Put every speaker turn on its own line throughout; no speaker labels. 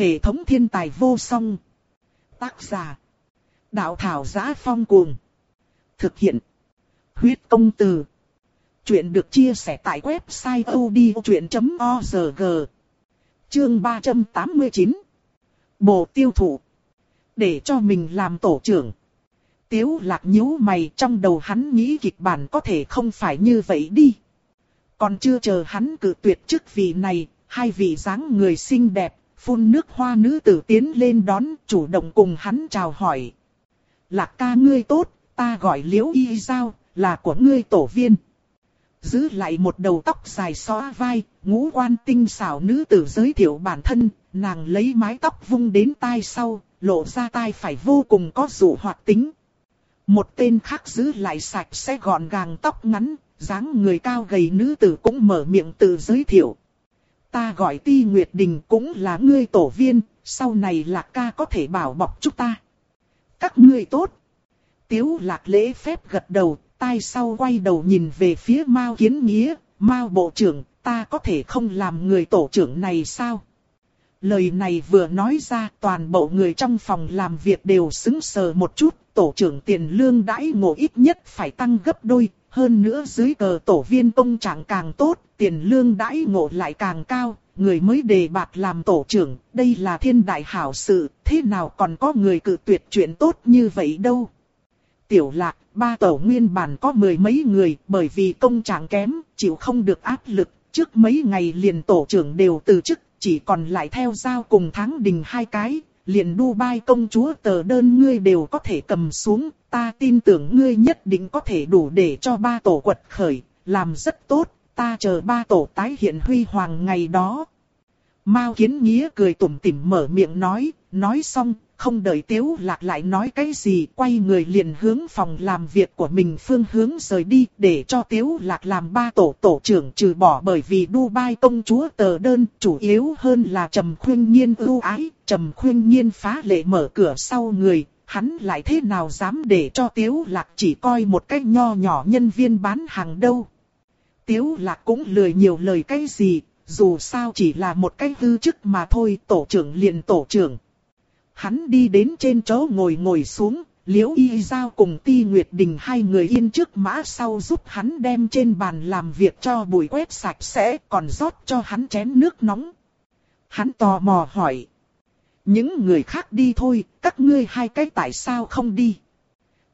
Hệ thống thiên tài vô song. Tác giả. Đạo thảo giá phong cuồng. Thực hiện. Huyết công từ. Chuyện được chia sẻ tại website odchuyện.org. Chương 389. Bộ tiêu thụ. Để cho mình làm tổ trưởng. Tiếu lạc nhíu mày trong đầu hắn nghĩ kịch bản có thể không phải như vậy đi. Còn chưa chờ hắn cử tuyệt chức vị này, hai vị dáng người xinh đẹp, phun nước hoa nữ tử tiến lên đón, chủ động cùng hắn chào hỏi. Lạc ca ngươi tốt, ta gọi liễu y giao, là của ngươi tổ viên. Giữ lại một đầu tóc dài xóa vai, ngũ quan tinh xảo nữ tử giới thiệu bản thân, nàng lấy mái tóc vung đến tai sau, lộ ra tai phải vô cùng có dụ hoạt tính. Một tên khác giữ lại sạch sẽ gọn gàng tóc ngắn, dáng người cao gầy nữ tử cũng mở miệng tự giới thiệu. Ta gọi Ti Nguyệt Đình cũng là ngươi tổ viên, sau này lạc ca có thể bảo bọc chúng ta. Các ngươi tốt. Tiếu lạc lễ phép gật đầu, tai sau quay đầu nhìn về phía Mao Kiến Nghĩa, Mao Bộ trưởng, ta có thể không làm người tổ trưởng này sao? Lời này vừa nói ra toàn bộ người trong phòng làm việc đều xứng sờ một chút, tổ trưởng tiền lương đãi ngộ ít nhất phải tăng gấp đôi, hơn nữa dưới cờ tổ viên công trạng càng tốt, tiền lương đãi ngộ lại càng cao, người mới đề bạt làm tổ trưởng, đây là thiên đại hảo sự, thế nào còn có người cự tuyệt chuyện tốt như vậy đâu. Tiểu lạc, ba tổ nguyên bản có mười mấy người, bởi vì công trạng kém, chịu không được áp lực, trước mấy ngày liền tổ trưởng đều từ chức, chỉ còn lại theo giao cùng tháng đình hai cái, liền Dubai công chúa tờ đơn ngươi đều có thể cầm xuống, ta tin tưởng ngươi nhất định có thể đủ để cho ba tổ quật khởi, làm rất tốt, ta chờ ba tổ tái hiện huy hoàng ngày đó. Mao Kiến Nghĩa cười tủm tỉm mở miệng nói, nói xong, không đợi Tiếu Lạc lại nói cái gì, quay người liền hướng phòng làm việc của mình phương hướng rời đi, để cho Tiếu Lạc làm ba tổ tổ trưởng trừ bỏ bởi vì Dubai công chúa tờ đơn, chủ yếu hơn là Trầm Khuyên Nhiên ưu ái, Trầm Khuyên Nhiên phá lệ mở cửa sau người, hắn lại thế nào dám để cho Tiếu Lạc chỉ coi một cái nho nhỏ nhân viên bán hàng đâu. Tiếu Lạc cũng lười nhiều lời cái gì, dù sao chỉ là một cái hư chức mà thôi, tổ trưởng liền tổ trưởng. Hắn đi đến trên chỗ ngồi ngồi xuống, liễu y giao cùng ti nguyệt đình hai người yên trước mã sau giúp hắn đem trên bàn làm việc cho bụi quét sạch sẽ còn rót cho hắn chén nước nóng. Hắn tò mò hỏi. Những người khác đi thôi, các ngươi hai cái tại sao không đi?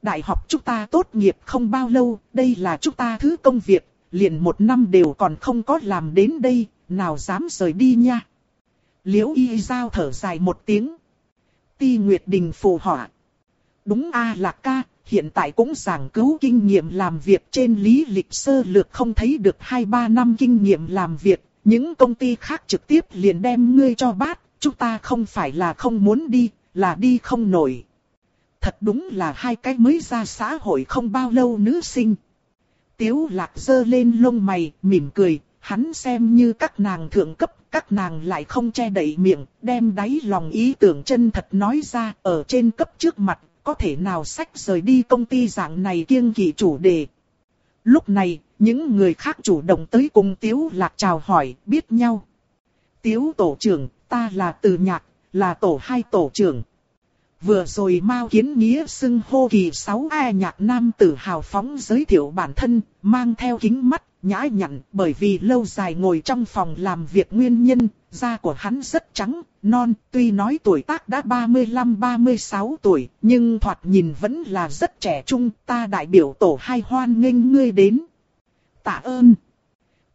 Đại học chúng ta tốt nghiệp không bao lâu, đây là chúng ta thứ công việc, liền một năm đều còn không có làm đến đây, nào dám rời đi nha. Liễu y giao thở dài một tiếng. Ti Nguyệt Đình phù họa. Đúng a lạc ca, hiện tại cũng giảng cứu kinh nghiệm làm việc trên lý lịch sơ lược không thấy được 2-3 năm kinh nghiệm làm việc. Những công ty khác trực tiếp liền đem ngươi cho bát, chúng ta không phải là không muốn đi, là đi không nổi. Thật đúng là hai cái mới ra xã hội không bao lâu nữ sinh. Tiếu lạc dơ lên lông mày, mỉm cười, hắn xem như các nàng thượng cấp, các nàng lại không che đậy miệng, đem đáy lòng ý tưởng chân thật nói ra, ở trên cấp trước mặt, có thể nào sách rời đi công ty dạng này kiêng kỵ chủ đề. Lúc này, những người khác chủ động tới cùng Tiếu Lạc chào hỏi, biết nhau. Tiếu tổ trưởng, ta là Từ Nhạc, là tổ hai tổ trưởng. Vừa rồi Mao Kiến Nghĩa xưng hô kỳ 6A nhạc nam tử hào phóng giới thiệu bản thân, mang theo kính mắt, nhã nhặn, bởi vì lâu dài ngồi trong phòng làm việc nguyên nhân, da của hắn rất trắng, non, tuy nói tuổi tác đã 35-36 tuổi, nhưng thoạt nhìn vẫn là rất trẻ trung, ta đại biểu tổ hai hoan nghênh ngươi đến. Tạ ơn.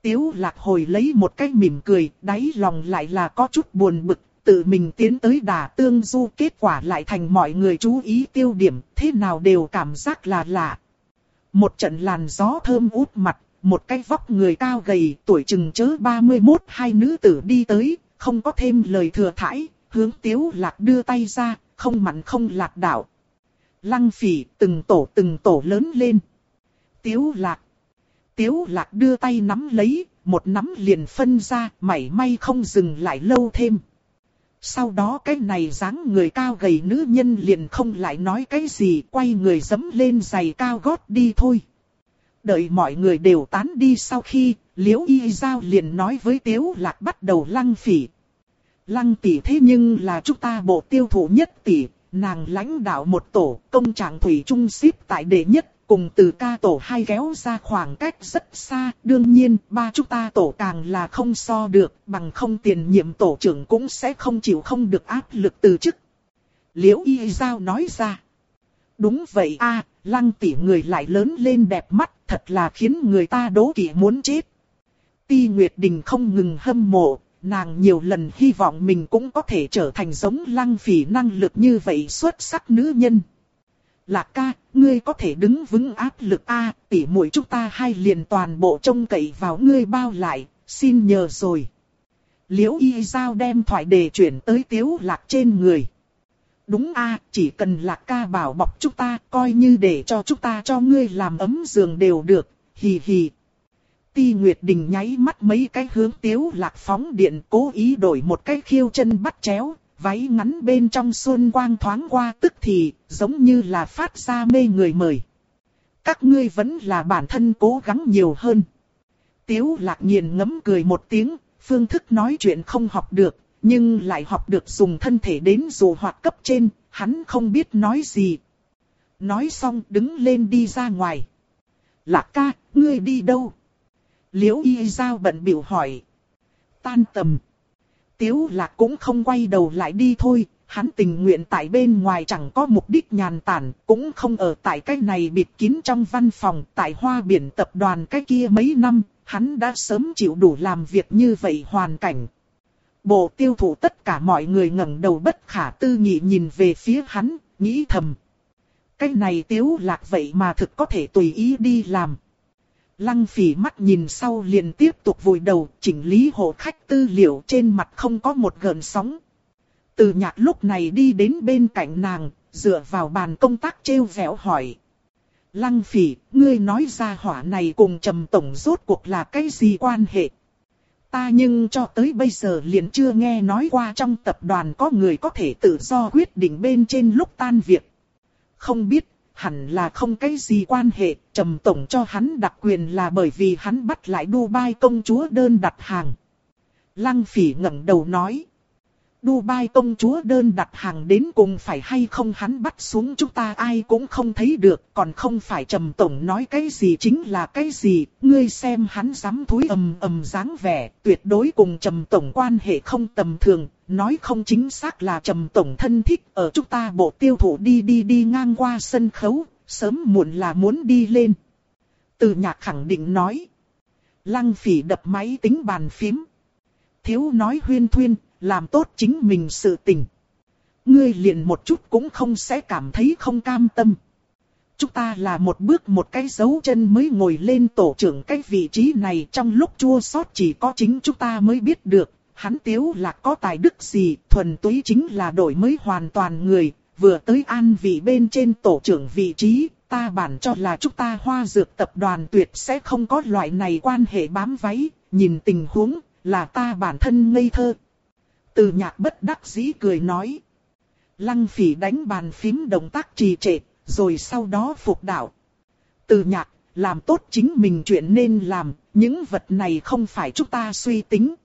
Tiếu lạc hồi lấy một cái mỉm cười, đáy lòng lại là có chút buồn bực, tự mình tiến tới đà tương du kết quả lại thành mọi người chú ý tiêu điểm, thế nào đều cảm giác là lạ. Một trận làn gió thơm út mặt, một cái vóc người cao gầy, tuổi chừng chớ 31, hai nữ tử đi tới, không có thêm lời thừa thãi, hướng tiếu lạc đưa tay ra, không mặn không lạc đạo. Lăng phỉ từng tổ từng tổ lớn lên. Tiếu lạc. Tiếu lạc đưa tay nắm lấy, một nắm liền phân ra, mảy may không dừng lại lâu thêm. Sau đó cái này dáng người cao gầy nữ nhân liền không lại nói cái gì, quay người dấm lên giày cao gót đi thôi. Đợi mọi người đều tán đi sau khi, liễu y giao liền nói với tiếu lạc bắt đầu lăng phỉ. Lăng tỷ thế nhưng là chúng ta bộ tiêu thụ nhất tỷ, nàng lãnh đạo một tổ, công trạng thủy trung xếp tại đệ nhất, cùng từ ca tổ hai kéo ra khoảng cách rất xa, đương nhiên ba chúng ta tổ càng là không so được, bằng không tiền nhiệm tổ trưởng cũng sẽ không chịu không được áp lực từ chức. Liễu y giao nói ra. Đúng vậy a lăng tỷ người lại lớn lên đẹp mắt, thật là khiến người ta đố kỵ muốn chết. Ti Nguyệt Đình không ngừng hâm mộ, nàng nhiều lần hy vọng mình cũng có thể trở thành giống lăng phỉ năng lực như vậy xuất sắc nữ nhân. Lạc ca, ngươi có thể đứng vững áp lực A, tỉ mũi chúng ta hai liền toàn bộ trông cậy vào ngươi bao lại, xin nhờ rồi. Liễu y giao đem thoại đề chuyển tới tiếu lạc trên người. Đúng a, chỉ cần lạc ca bảo bọc chúng ta, coi như để cho chúng ta cho ngươi làm ấm giường đều được, hì hì. Ti Nguyệt Đình nháy mắt mấy cái hướng tiếu lạc phóng điện cố ý đổi một cái khiêu chân bắt chéo, váy ngắn bên trong xuân quang thoáng qua tức thì, giống như là phát ra mê người mời. Các ngươi vẫn là bản thân cố gắng nhiều hơn. Tiếu lạc nghiền ngấm cười một tiếng, phương thức nói chuyện không học được, nhưng lại học được dùng thân thể đến dù hoạt cấp trên, hắn không biết nói gì. Nói xong đứng lên đi ra ngoài. Lạc ca, ngươi đi đâu? Liễu y giao bận biểu hỏi. Tan tầm. Tiếu lạc cũng không quay đầu lại đi thôi, hắn tình nguyện tại bên ngoài chẳng có mục đích nhàn tản, cũng không ở tại cái này bịt kín trong văn phòng, tại hoa biển tập đoàn cái kia mấy năm, hắn đã sớm chịu đủ làm việc như vậy hoàn cảnh. Bộ tiêu thụ tất cả mọi người ngẩng đầu bất khả tư nghị nhìn về phía hắn, nghĩ thầm. Cái này tiếu lạc vậy mà thực có thể tùy ý đi làm. Lăng phỉ mắt nhìn sau liền tiếp tục vùi đầu chỉnh lý hộ khách tư liệu trên mặt không có một gợn sóng. Từ nhạc lúc này đi đến bên cạnh nàng, dựa vào bàn công tác treo vẻo hỏi. Lăng phỉ, ngươi nói ra hỏa này cùng trầm tổng rốt cuộc là cái gì quan hệ? Ta nhưng cho tới bây giờ liền chưa nghe nói qua trong tập đoàn có người có thể tự do quyết định bên trên lúc tan việc. Không biết hẳn là không cái gì quan hệ, trầm tổng cho hắn đặc quyền là bởi vì hắn bắt lại Dubai công chúa đơn đặt hàng. Lăng phỉ ngẩng đầu nói. Dubai công chúa đơn đặt hàng đến cùng phải hay không hắn bắt xuống chúng ta ai cũng không thấy được, còn không phải trầm tổng nói cái gì chính là cái gì, ngươi xem hắn dám thúi ầm ầm dáng vẻ, tuyệt đối cùng trầm tổng quan hệ không tầm thường, nói không chính xác là trầm tổng thân thích ở chúng ta bộ tiêu thụ đi đi đi ngang qua sân khấu, sớm muộn là muốn đi lên. Từ nhạc khẳng định nói. Lăng phỉ đập máy tính bàn phím. Thiếu nói huyên thuyên, làm tốt chính mình sự tình. Ngươi liền một chút cũng không sẽ cảm thấy không cam tâm. Chúng ta là một bước một cái dấu chân mới ngồi lên tổ trưởng cái vị trí này trong lúc chua xót chỉ có chính chúng ta mới biết được. Hắn tiếu là có tài đức gì, thuần túy chính là đổi mới hoàn toàn người, vừa tới an vị bên trên tổ trưởng vị trí, ta bản cho là chúng ta hoa dược tập đoàn tuyệt sẽ không có loại này quan hệ bám váy, nhìn tình huống, là ta bản thân ngây thơ. Từ nhạc bất đắc dĩ cười nói. Lăng phỉ đánh bàn phím động tác trì trệ, rồi sau đó phục đạo. Từ nhạc, làm tốt chính mình chuyện nên làm, những vật này không phải chúng ta suy tính.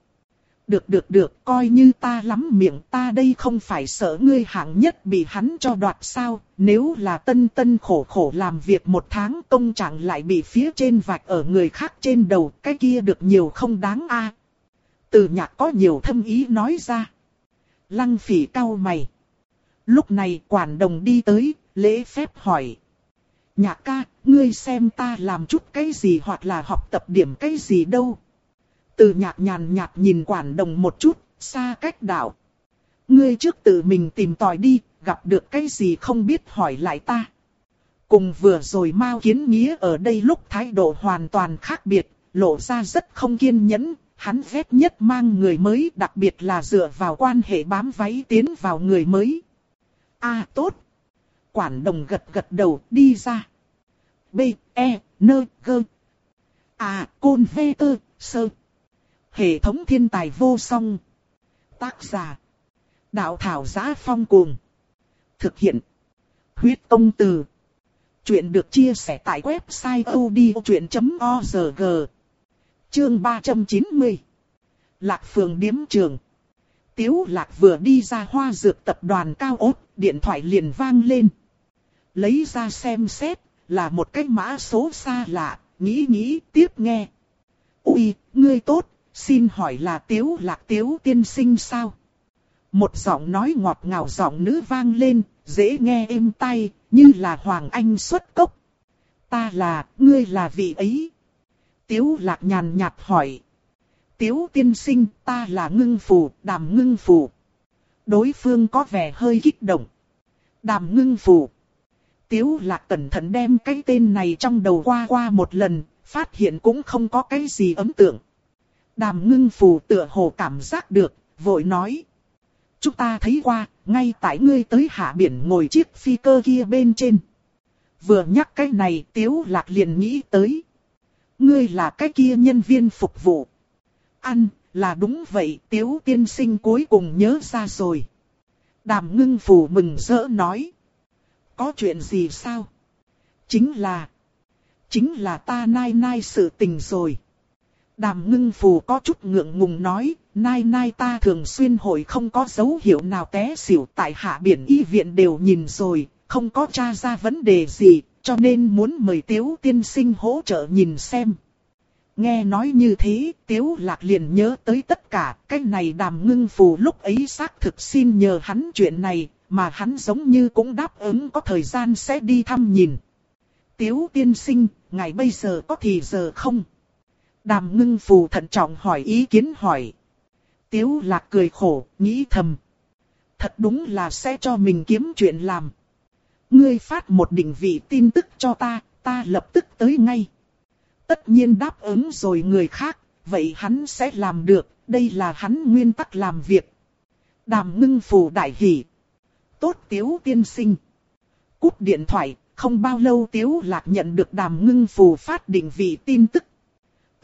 Được được được, coi như ta lắm miệng ta đây không phải sợ ngươi hạng nhất bị hắn cho đoạt sao, nếu là tân tân khổ khổ làm việc một tháng công trạng lại bị phía trên vạch ở người khác trên đầu, cái kia được nhiều không đáng a Từ nhạc có nhiều thâm ý nói ra. Lăng phỉ cao mày. Lúc này quản đồng đi tới, lễ phép hỏi. Nhạc ca, ngươi xem ta làm chút cái gì hoặc là học tập điểm cái gì đâu. Từ nhạc nhàn nhạt nhìn quản đồng một chút, xa cách đạo. Ngươi trước tự mình tìm tòi đi, gặp được cái gì không biết hỏi lại ta. Cùng vừa rồi Mao Kiến Nghĩa ở đây lúc thái độ hoàn toàn khác biệt, lộ ra rất không kiên nhẫn, hắn ghét nhất mang người mới đặc biệt là dựa vào quan hệ bám váy tiến vào người mới. a tốt. Quản đồng gật gật đầu đi ra. B, E, N, G. À, côn V, Tơ, Sơ. Hệ thống thiên tài vô song. Tác giả. Đạo thảo giá phong cuồng. Thực hiện. Huyết công từ. Chuyện được chia sẻ tại website odchuyện.org. Chương 390. Lạc phường điếm trường. Tiếu lạc vừa đi ra hoa dược tập đoàn cao ốt, điện thoại liền vang lên. Lấy ra xem xét, là một cái mã số xa lạ, nghĩ nghĩ tiếp nghe. Ui, ngươi tốt, xin hỏi là tiếu lạc tiếu tiên sinh sao? Một giọng nói ngọt ngào giọng nữ vang lên, dễ nghe êm tai, như là Hoàng Anh xuất cốc. Ta là, ngươi là vị ấy. Tiếu lạc nhàn nhạt hỏi. Tiếu tiên sinh, ta là ngưng phù, đàm ngưng phù. Đối phương có vẻ hơi kích động. Đàm ngưng phù. Tiếu lạc cẩn thận đem cái tên này trong đầu qua qua một lần, phát hiện cũng không có cái gì ấn tượng. Đàm ngưng phù tựa hồ cảm giác được, vội nói. Chúng ta thấy qua, ngay tại ngươi tới hạ biển ngồi chiếc phi cơ kia bên trên. Vừa nhắc cái này tiếu lạc liền nghĩ tới. Ngươi là cái kia nhân viên phục vụ. Ăn, là đúng vậy, tiếu tiên sinh cuối cùng nhớ ra rồi. Đàm ngưng phù mừng rỡ nói. Có chuyện gì sao? Chính là... Chính là ta nai nai sự tình rồi. Đàm ngưng phù có chút ngượng ngùng nói, nay nay ta thường xuyên hội không có dấu hiệu nào té xỉu tại hạ biển y viện đều nhìn rồi, không có tra ra vấn đề gì, cho nên muốn mời Tiếu tiên sinh hỗ trợ nhìn xem. Nghe nói như thế, Tiếu Lạc liền nhớ tới tất cả, cái này đàm ngưng phù lúc ấy xác thực xin nhờ hắn chuyện này, mà hắn giống như cũng đáp ứng có thời gian sẽ đi thăm nhìn. Tiếu tiên sinh, ngày bây giờ có thì giờ không? Đàm ngưng phù thận trọng hỏi ý kiến hỏi. Tiếu lạc cười khổ, nghĩ thầm. Thật đúng là sẽ cho mình kiếm chuyện làm. Ngươi phát một định vị tin tức cho ta, ta lập tức tới ngay. Tất nhiên đáp ứng rồi người khác, vậy hắn sẽ làm được, đây là hắn nguyên tắc làm việc. Đàm ngưng phù đại hỷ. Tốt tiếu tiên sinh. Cúp điện thoại, không bao lâu tiếu lạc nhận được đàm ngưng phù phát định vị tin tức.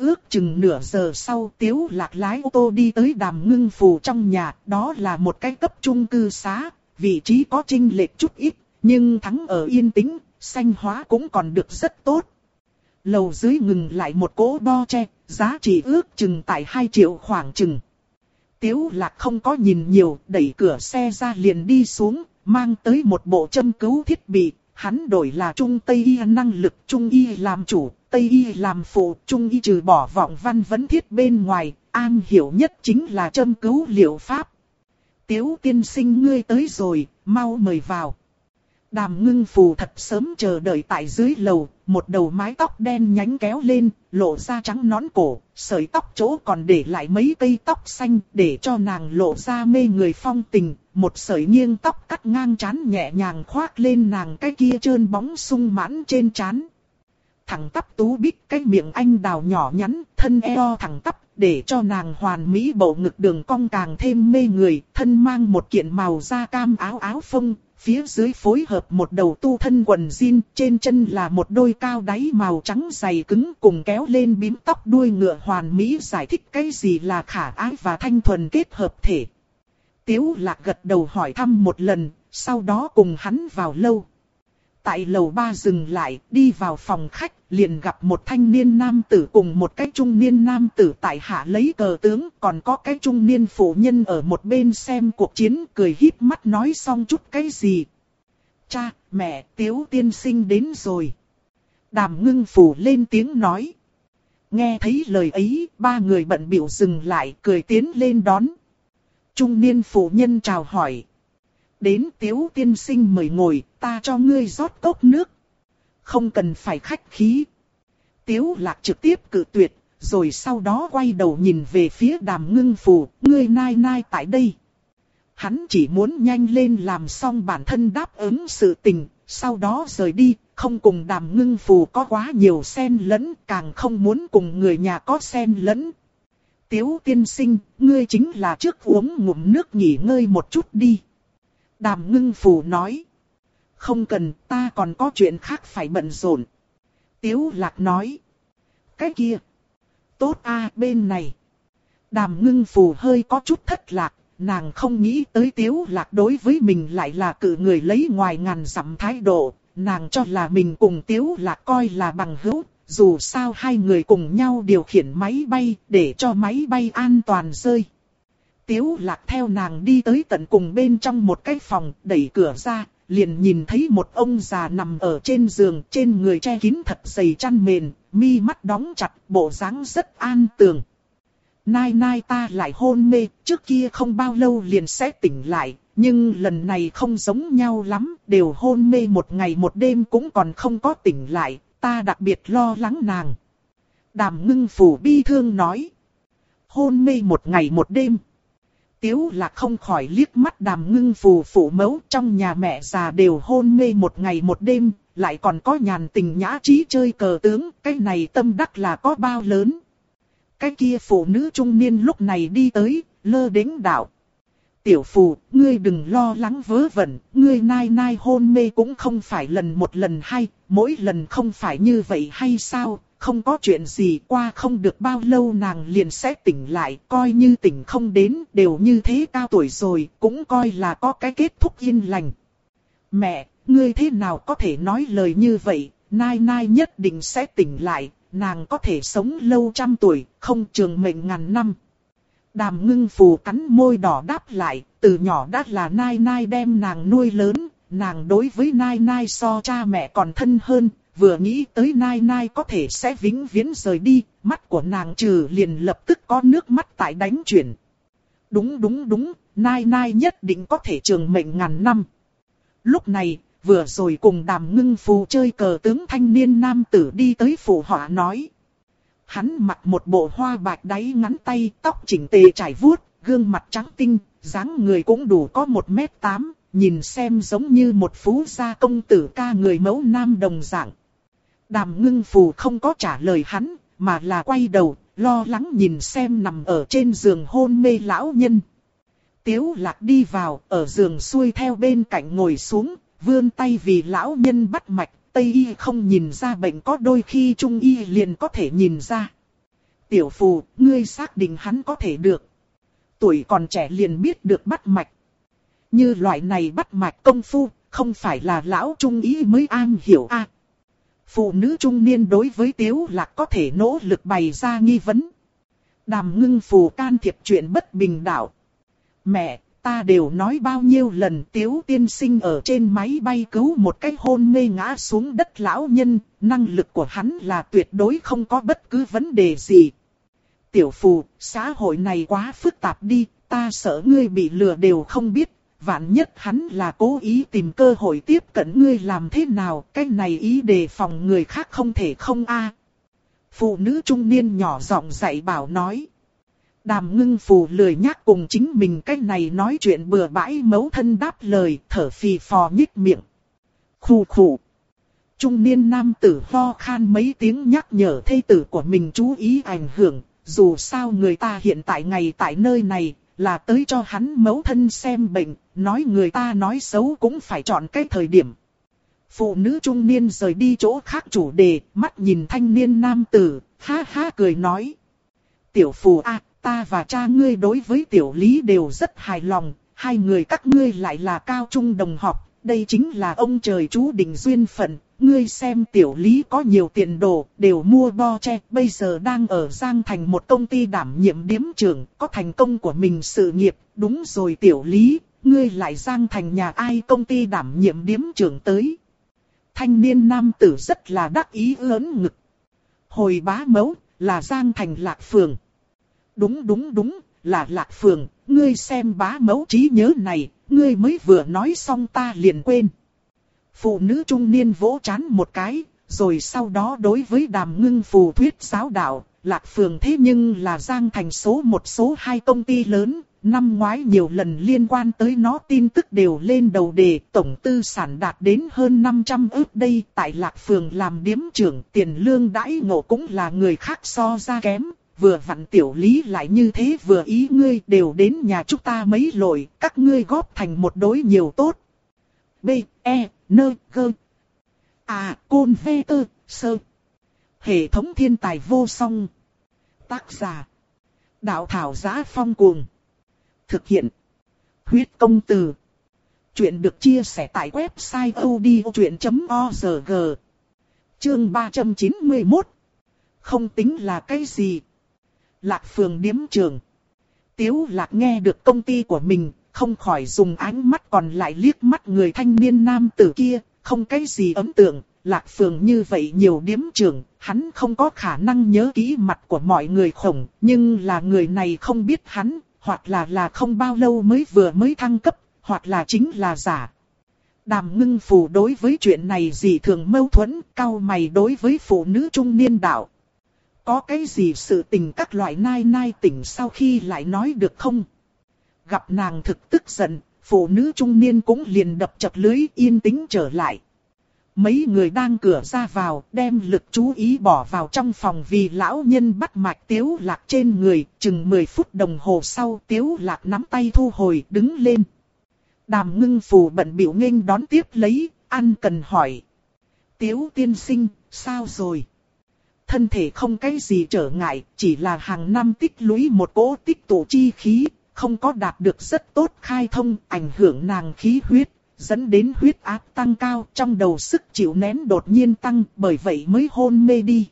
Ước chừng nửa giờ sau tiếu lạc lái ô tô đi tới đàm ngưng phù trong nhà, đó là một cái cấp trung cư xá, vị trí có trinh lệch chút ít, nhưng thắng ở yên tĩnh, xanh hóa cũng còn được rất tốt. Lầu dưới ngừng lại một cỗ đo che, giá trị ước chừng tại 2 triệu khoảng chừng. Tiếu lạc không có nhìn nhiều, đẩy cửa xe ra liền đi xuống, mang tới một bộ châm cứu thiết bị, hắn đổi là Trung Tây Y năng lực Trung Y làm chủ, Tây Y làm phụ, Trung Y trừ bỏ vọng văn vấn thiết bên ngoài, an hiểu nhất chính là châm cứu liệu pháp. Tiếu tiên sinh ngươi tới rồi, mau mời vào. Đàm ngưng phù thật sớm chờ đợi tại dưới lầu, một đầu mái tóc đen nhánh kéo lên, lộ ra trắng nón cổ, sợi tóc chỗ còn để lại mấy cây tóc xanh để cho nàng lộ ra mê người phong tình, một sợi nghiêng tóc cắt ngang chán nhẹ nhàng khoác lên nàng cái kia trơn bóng sung mãn trên chán. Thẳng tắp tú bích cái miệng anh đào nhỏ nhắn, thân eo thẳng tắp, để cho nàng hoàn mỹ bộ ngực đường cong càng thêm mê người, thân mang một kiện màu da cam áo áo phông, phía dưới phối hợp một đầu tu thân quần jean, trên chân là một đôi cao đáy màu trắng dày cứng cùng kéo lên bím tóc đuôi ngựa hoàn mỹ giải thích cái gì là khả ái và thanh thuần kết hợp thể. Tiếu lạc gật đầu hỏi thăm một lần, sau đó cùng hắn vào lâu. Tại lầu ba dừng lại, đi vào phòng khách, liền gặp một thanh niên nam tử cùng một cái trung niên nam tử tại hạ lấy cờ tướng, còn có cái trung niên phụ nhân ở một bên xem cuộc chiến, cười híp mắt nói xong chút cái gì. Cha, mẹ, tiếu tiên sinh đến rồi. Đàm ngưng phủ lên tiếng nói. Nghe thấy lời ấy, ba người bận biểu dừng lại, cười tiến lên đón. Trung niên phụ nhân chào hỏi. Đến tiếu tiên sinh mời ngồi, ta cho ngươi rót cốc nước. Không cần phải khách khí. Tiếu lạc trực tiếp cự tuyệt, rồi sau đó quay đầu nhìn về phía đàm ngưng phù, ngươi nai nai tại đây. Hắn chỉ muốn nhanh lên làm xong bản thân đáp ứng sự tình, sau đó rời đi, không cùng đàm ngưng phù có quá nhiều sen lẫn, càng không muốn cùng người nhà có sen lẫn. Tiếu tiên sinh, ngươi chính là trước uống ngụm nước nghỉ ngơi một chút đi. Đàm ngưng phù nói. Không cần, ta còn có chuyện khác phải bận rộn. Tiếu lạc nói. Cái kia. Tốt a bên này. Đàm ngưng phù hơi có chút thất lạc. Nàng không nghĩ tới tiếu lạc đối với mình lại là cử người lấy ngoài ngàn dặm thái độ. Nàng cho là mình cùng tiếu lạc coi là bằng hữu. Dù sao hai người cùng nhau điều khiển máy bay để cho máy bay an toàn rơi. Tiếu lạc theo nàng đi tới tận cùng bên trong một cái phòng, đẩy cửa ra, liền nhìn thấy một ông già nằm ở trên giường, trên người che kín thật dày chăn mền, mi mắt đóng chặt, bộ dáng rất an tường. Nai nai ta lại hôn mê, trước kia không bao lâu liền sẽ tỉnh lại, nhưng lần này không giống nhau lắm, đều hôn mê một ngày một đêm cũng còn không có tỉnh lại, ta đặc biệt lo lắng nàng. Đàm ngưng phủ bi thương nói. Hôn mê một ngày một đêm. Tiếu là không khỏi liếc mắt đàm ngưng phù phụ mẫu trong nhà mẹ già đều hôn mê một ngày một đêm, lại còn có nhàn tình nhã trí chơi cờ tướng, cái này tâm đắc là có bao lớn. Cái kia phụ nữ trung niên lúc này đi tới, lơ đến đạo. Tiểu phù, ngươi đừng lo lắng vớ vẩn, ngươi nai nai hôn mê cũng không phải lần một lần hai, mỗi lần không phải như vậy hay sao, không có chuyện gì qua không được bao lâu nàng liền sẽ tỉnh lại, coi như tỉnh không đến, đều như thế cao tuổi rồi, cũng coi là có cái kết thúc yên lành. Mẹ, ngươi thế nào có thể nói lời như vậy, nai nai nhất định sẽ tỉnh lại, nàng có thể sống lâu trăm tuổi, không trường mệnh ngàn năm. Đàm ngưng phù cắn môi đỏ đáp lại, từ nhỏ đã là nai nai đem nàng nuôi lớn, nàng đối với nai nai so cha mẹ còn thân hơn, vừa nghĩ tới nai nai có thể sẽ vĩnh viễn rời đi, mắt của nàng trừ liền lập tức có nước mắt tại đánh chuyển. Đúng đúng đúng, nai nai nhất định có thể trường mệnh ngàn năm. Lúc này, vừa rồi cùng đàm ngưng phù chơi cờ tướng thanh niên nam tử đi tới phủ họa nói. Hắn mặc một bộ hoa bạch đáy ngắn tay, tóc chỉnh tề trải vuốt, gương mặt trắng tinh, dáng người cũng đủ có một mét tám, nhìn xem giống như một phú gia công tử ca người mẫu nam đồng dạng. Đàm ngưng phù không có trả lời hắn, mà là quay đầu, lo lắng nhìn xem nằm ở trên giường hôn mê lão nhân. Tiếu lạc đi vào, ở giường xuôi theo bên cạnh ngồi xuống, vươn tay vì lão nhân bắt mạch, Tây y không nhìn ra bệnh có đôi khi Trung y liền có thể nhìn ra. Tiểu phù, ngươi xác định hắn có thể được. Tuổi còn trẻ liền biết được bắt mạch. Như loại này bắt mạch công phu, không phải là lão Trung y mới an hiểu a Phụ nữ trung niên đối với Tiếu Lạc có thể nỗ lực bày ra nghi vấn. Đàm ngưng phù can thiệp chuyện bất bình đạo. Mẹ, ta đều nói bao nhiêu lần Tiếu tiên sinh ở trên máy bay cứu một cái hôn mê ngã xuống đất lão nhân, năng lực của hắn là tuyệt đối không có bất cứ vấn đề gì. Tiểu phù, xã hội này quá phức tạp đi, ta sợ ngươi bị lừa đều không biết, vạn nhất hắn là cố ý tìm cơ hội tiếp cận ngươi làm thế nào, cái này ý đề phòng người khác không thể không a. Phụ nữ trung niên nhỏ giọng dạy bảo nói. Đàm ngưng phù lười nhắc cùng chính mình cái này nói chuyện bừa bãi mấu thân đáp lời, thở phì phò nhích miệng. Khù khù. Trung niên nam tử ho khan mấy tiếng nhắc nhở thê tử của mình chú ý ảnh hưởng, dù sao người ta hiện tại ngày tại nơi này, là tới cho hắn mấu thân xem bệnh, nói người ta nói xấu cũng phải chọn cái thời điểm. Phụ nữ trung niên rời đi chỗ khác chủ đề, mắt nhìn thanh niên nam tử, ha ha cười nói. Tiểu phù a, ta và cha ngươi đối với tiểu lý đều rất hài lòng, hai người các ngươi lại là cao trung đồng học, đây chính là ông trời chú định duyên phận, ngươi xem tiểu lý có nhiều tiền đồ, đều mua bo che, bây giờ đang ở Giang Thành một công ty đảm nhiệm điếm trưởng, có thành công của mình sự nghiệp, đúng rồi tiểu lý, ngươi lại Giang Thành nhà ai công ty đảm nhiệm điếm trưởng tới. Thanh niên nam tử rất là đắc ý lớn ngực. Hồi bá mẫu, là Giang Thành Lạc Phường. Đúng đúng đúng, là Lạc Phường, ngươi xem bá mẫu trí nhớ này, ngươi mới vừa nói xong ta liền quên. Phụ nữ trung niên vỗ chán một cái, rồi sau đó đối với đàm ngưng phù thuyết giáo đạo, Lạc Phường thế nhưng là Giang Thành số một số hai công ty lớn, năm ngoái nhiều lần liên quan tới nó tin tức đều lên đầu đề, tổng tư sản đạt đến hơn 500 ước đây, tại Lạc Phường làm điếm trưởng, tiền lương đãi ngộ cũng là người khác so ra kém, vừa vặn tiểu lý lại như thế vừa ý ngươi đều đến nhà chúng ta mấy lội, các ngươi góp thành một đối nhiều tốt. B, E, N, G. À, Côn V, Tơ, Sơ. Hệ thống thiên tài vô song. Tác giả. Đạo thảo giá phong cuồng. Thực hiện. Huyết công từ. Chuyện được chia sẻ tại website odchuyện.org. Chương 391. Không tính là cái gì. Lạc phường điếm trường. Tiếu lạc nghe được công ty của mình, không khỏi dùng ánh mắt còn lại liếc mắt người thanh niên nam tử kia, không cái gì ấn tượng, lạc phường như vậy nhiều điếm trường, hắn không có khả năng nhớ kỹ mặt của mọi người khổng, nhưng là người này không biết hắn, hoặc là là không bao lâu mới vừa mới thăng cấp, hoặc là chính là giả. Đàm ngưng phù đối với chuyện này gì thường mâu thuẫn, cao mày đối với phụ nữ trung niên đạo. Có cái gì sự tình các loại nai nai tỉnh sau khi lại nói được không? Gặp nàng thực tức giận, phụ nữ trung niên cũng liền đập chật lưới yên tĩnh trở lại. Mấy người đang cửa ra vào, đem lực chú ý bỏ vào trong phòng vì lão nhân bắt mạch tiếu lạc trên người, chừng 10 phút đồng hồ sau tiếu lạc nắm tay thu hồi, đứng lên. Đàm ngưng phù bận biểu nghênh đón tiếp lấy, ăn cần hỏi. Tiếu tiên sinh, sao rồi? Thân thể không cái gì trở ngại, chỉ là hàng năm tích lũy một cỗ tích tụ chi khí, không có đạt được rất tốt khai thông, ảnh hưởng nàng khí huyết, dẫn đến huyết áp tăng cao, trong đầu sức chịu nén đột nhiên tăng, bởi vậy mới hôn mê đi.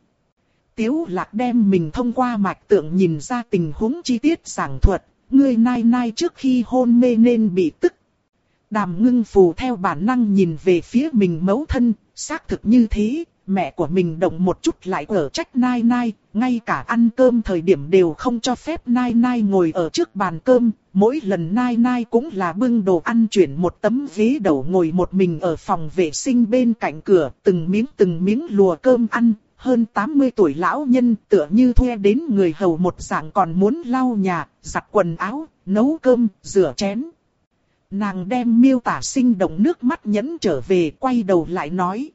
Tiếu lạc đem mình thông qua mạch tượng nhìn ra tình huống chi tiết giảng thuật, người nai nai trước khi hôn mê nên bị tức. Đàm ngưng phù theo bản năng nhìn về phía mình mẫu thân, xác thực như thế, mẹ của mình động một chút lại ở trách nai nai, ngay cả ăn cơm thời điểm đều không cho phép nai nai ngồi ở trước bàn cơm, mỗi lần nai nai cũng là bưng đồ ăn chuyển một tấm ghế đầu ngồi một mình ở phòng vệ sinh bên cạnh cửa, từng miếng từng miếng lùa cơm ăn, hơn 80 tuổi lão nhân tựa như thuê đến người hầu một dạng còn muốn lau nhà, giặt quần áo, nấu cơm, rửa chén. Nàng đem miêu tả sinh động nước mắt nhẫn trở về quay đầu lại nói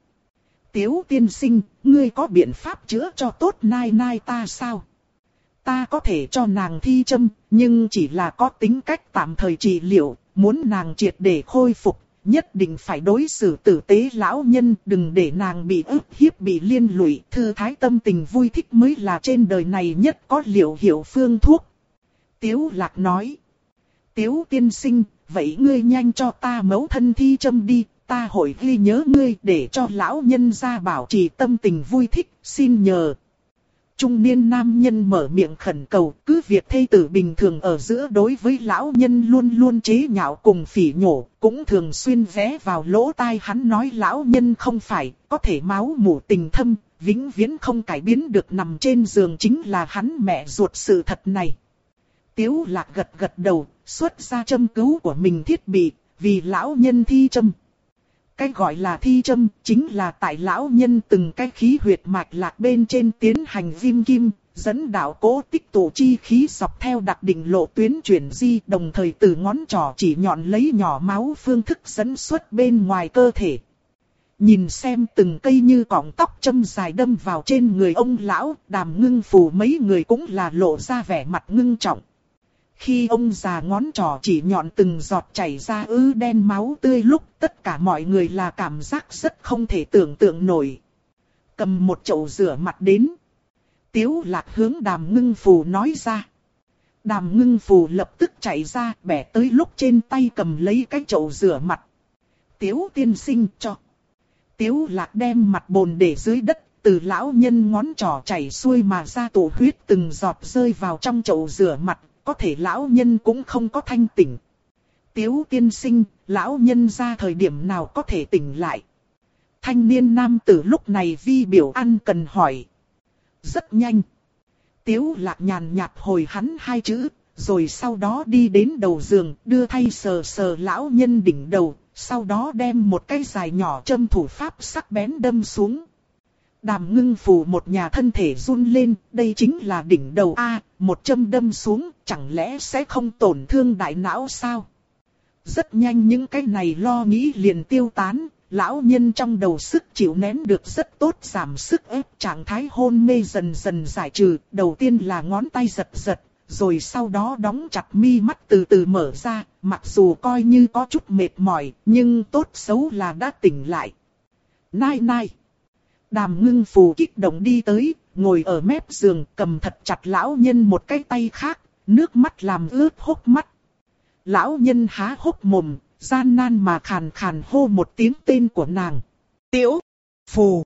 tiếu tiên sinh, ngươi có biện pháp chữa cho tốt nai nai ta sao? Ta có thể cho nàng thi châm, nhưng chỉ là có tính cách tạm thời trị liệu, muốn nàng triệt để khôi phục, nhất định phải đối xử tử tế lão nhân, đừng để nàng bị ức hiếp bị liên lụy, thư thái tâm tình vui thích mới là trên đời này nhất có liệu hiệu phương thuốc. Tiếu lạc nói, Tiếu tiên sinh, vậy ngươi nhanh cho ta mẫu thân thi châm đi, ta hội ghi nhớ ngươi để cho lão nhân gia bảo trì tâm tình vui thích, xin nhờ. Trung niên nam nhân mở miệng khẩn cầu, cứ việc thê tử bình thường ở giữa đối với lão nhân luôn luôn chế nhạo cùng phỉ nhổ, cũng thường xuyên vé vào lỗ tai hắn nói lão nhân không phải, có thể máu mủ tình thâm, vĩnh viễn không cải biến được nằm trên giường chính là hắn mẹ ruột sự thật này. Tiếu lạc gật gật đầu, xuất ra châm cứu của mình thiết bị, vì lão nhân thi châm. Cái gọi là thi châm chính là tại lão nhân từng cái khí huyệt mạch lạc bên trên tiến hành viêm kim, dẫn đạo cố tích tụ chi khí dọc theo đặc định lộ tuyến chuyển di đồng thời từ ngón trỏ chỉ nhọn lấy nhỏ máu phương thức dẫn xuất bên ngoài cơ thể. Nhìn xem từng cây như cọng tóc châm dài đâm vào trên người ông lão, đàm ngưng phù mấy người cũng là lộ ra vẻ mặt ngưng trọng. Khi ông già ngón trỏ chỉ nhọn từng giọt chảy ra ứ đen máu tươi lúc tất cả mọi người là cảm giác rất không thể tưởng tượng nổi. Cầm một chậu rửa mặt đến. Tiếu lạc hướng đàm ngưng phù nói ra. Đàm ngưng phù lập tức chạy ra bẻ tới lúc trên tay cầm lấy cái chậu rửa mặt. Tiếu tiên sinh cho. Tiếu lạc đem mặt bồn để dưới đất, từ lão nhân ngón trỏ chảy xuôi mà ra tổ huyết từng giọt rơi vào trong chậu rửa mặt, có thể lão nhân cũng không có thanh tỉnh. Tiếu tiên sinh, lão nhân ra thời điểm nào có thể tỉnh lại. Thanh niên nam tử lúc này vi biểu ăn cần hỏi. Rất nhanh. Tiếu lạc nhàn nhạt hồi hắn hai chữ, rồi sau đó đi đến đầu giường, đưa thay sờ sờ lão nhân đỉnh đầu, sau đó đem một cây dài nhỏ châm thủ pháp sắc bén đâm xuống. Đàm ngưng phù một nhà thân thể run lên, đây chính là đỉnh đầu A, một châm đâm xuống, chẳng lẽ sẽ không tổn thương đại não sao? Rất nhanh những cái này lo nghĩ liền tiêu tán, lão nhân trong đầu sức chịu nén được rất tốt giảm sức ép trạng thái hôn mê dần dần giải trừ, đầu tiên là ngón tay giật giật, rồi sau đó đóng chặt mi mắt từ từ mở ra, mặc dù coi như có chút mệt mỏi, nhưng tốt xấu là đã tỉnh lại. Nai nai. Đàm ngưng phù kích động đi tới, ngồi ở mép giường cầm thật chặt lão nhân một cái tay khác, nước mắt làm ướt hốc mắt. Lão nhân há hốc mồm, gian nan mà khàn khàn hô một tiếng tên của nàng. Tiểu phù.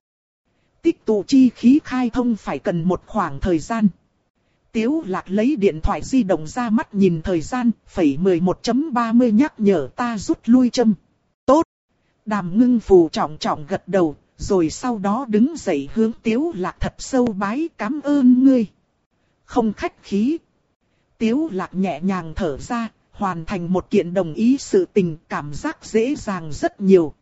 Tích tụ chi khí khai thông phải cần một khoảng thời gian. Tiếu lạc lấy điện thoại di động ra mắt nhìn thời gian, phẩy 11.30 nhắc nhở ta rút lui châm. Tốt. Đàm ngưng phù trọng trọng gật đầu, rồi sau đó đứng dậy hướng tiếu lạc thật sâu bái cảm ơn ngươi. Không khách khí. Tiếu lạc nhẹ nhàng thở ra, hoàn thành một kiện đồng ý sự tình cảm giác dễ dàng rất nhiều.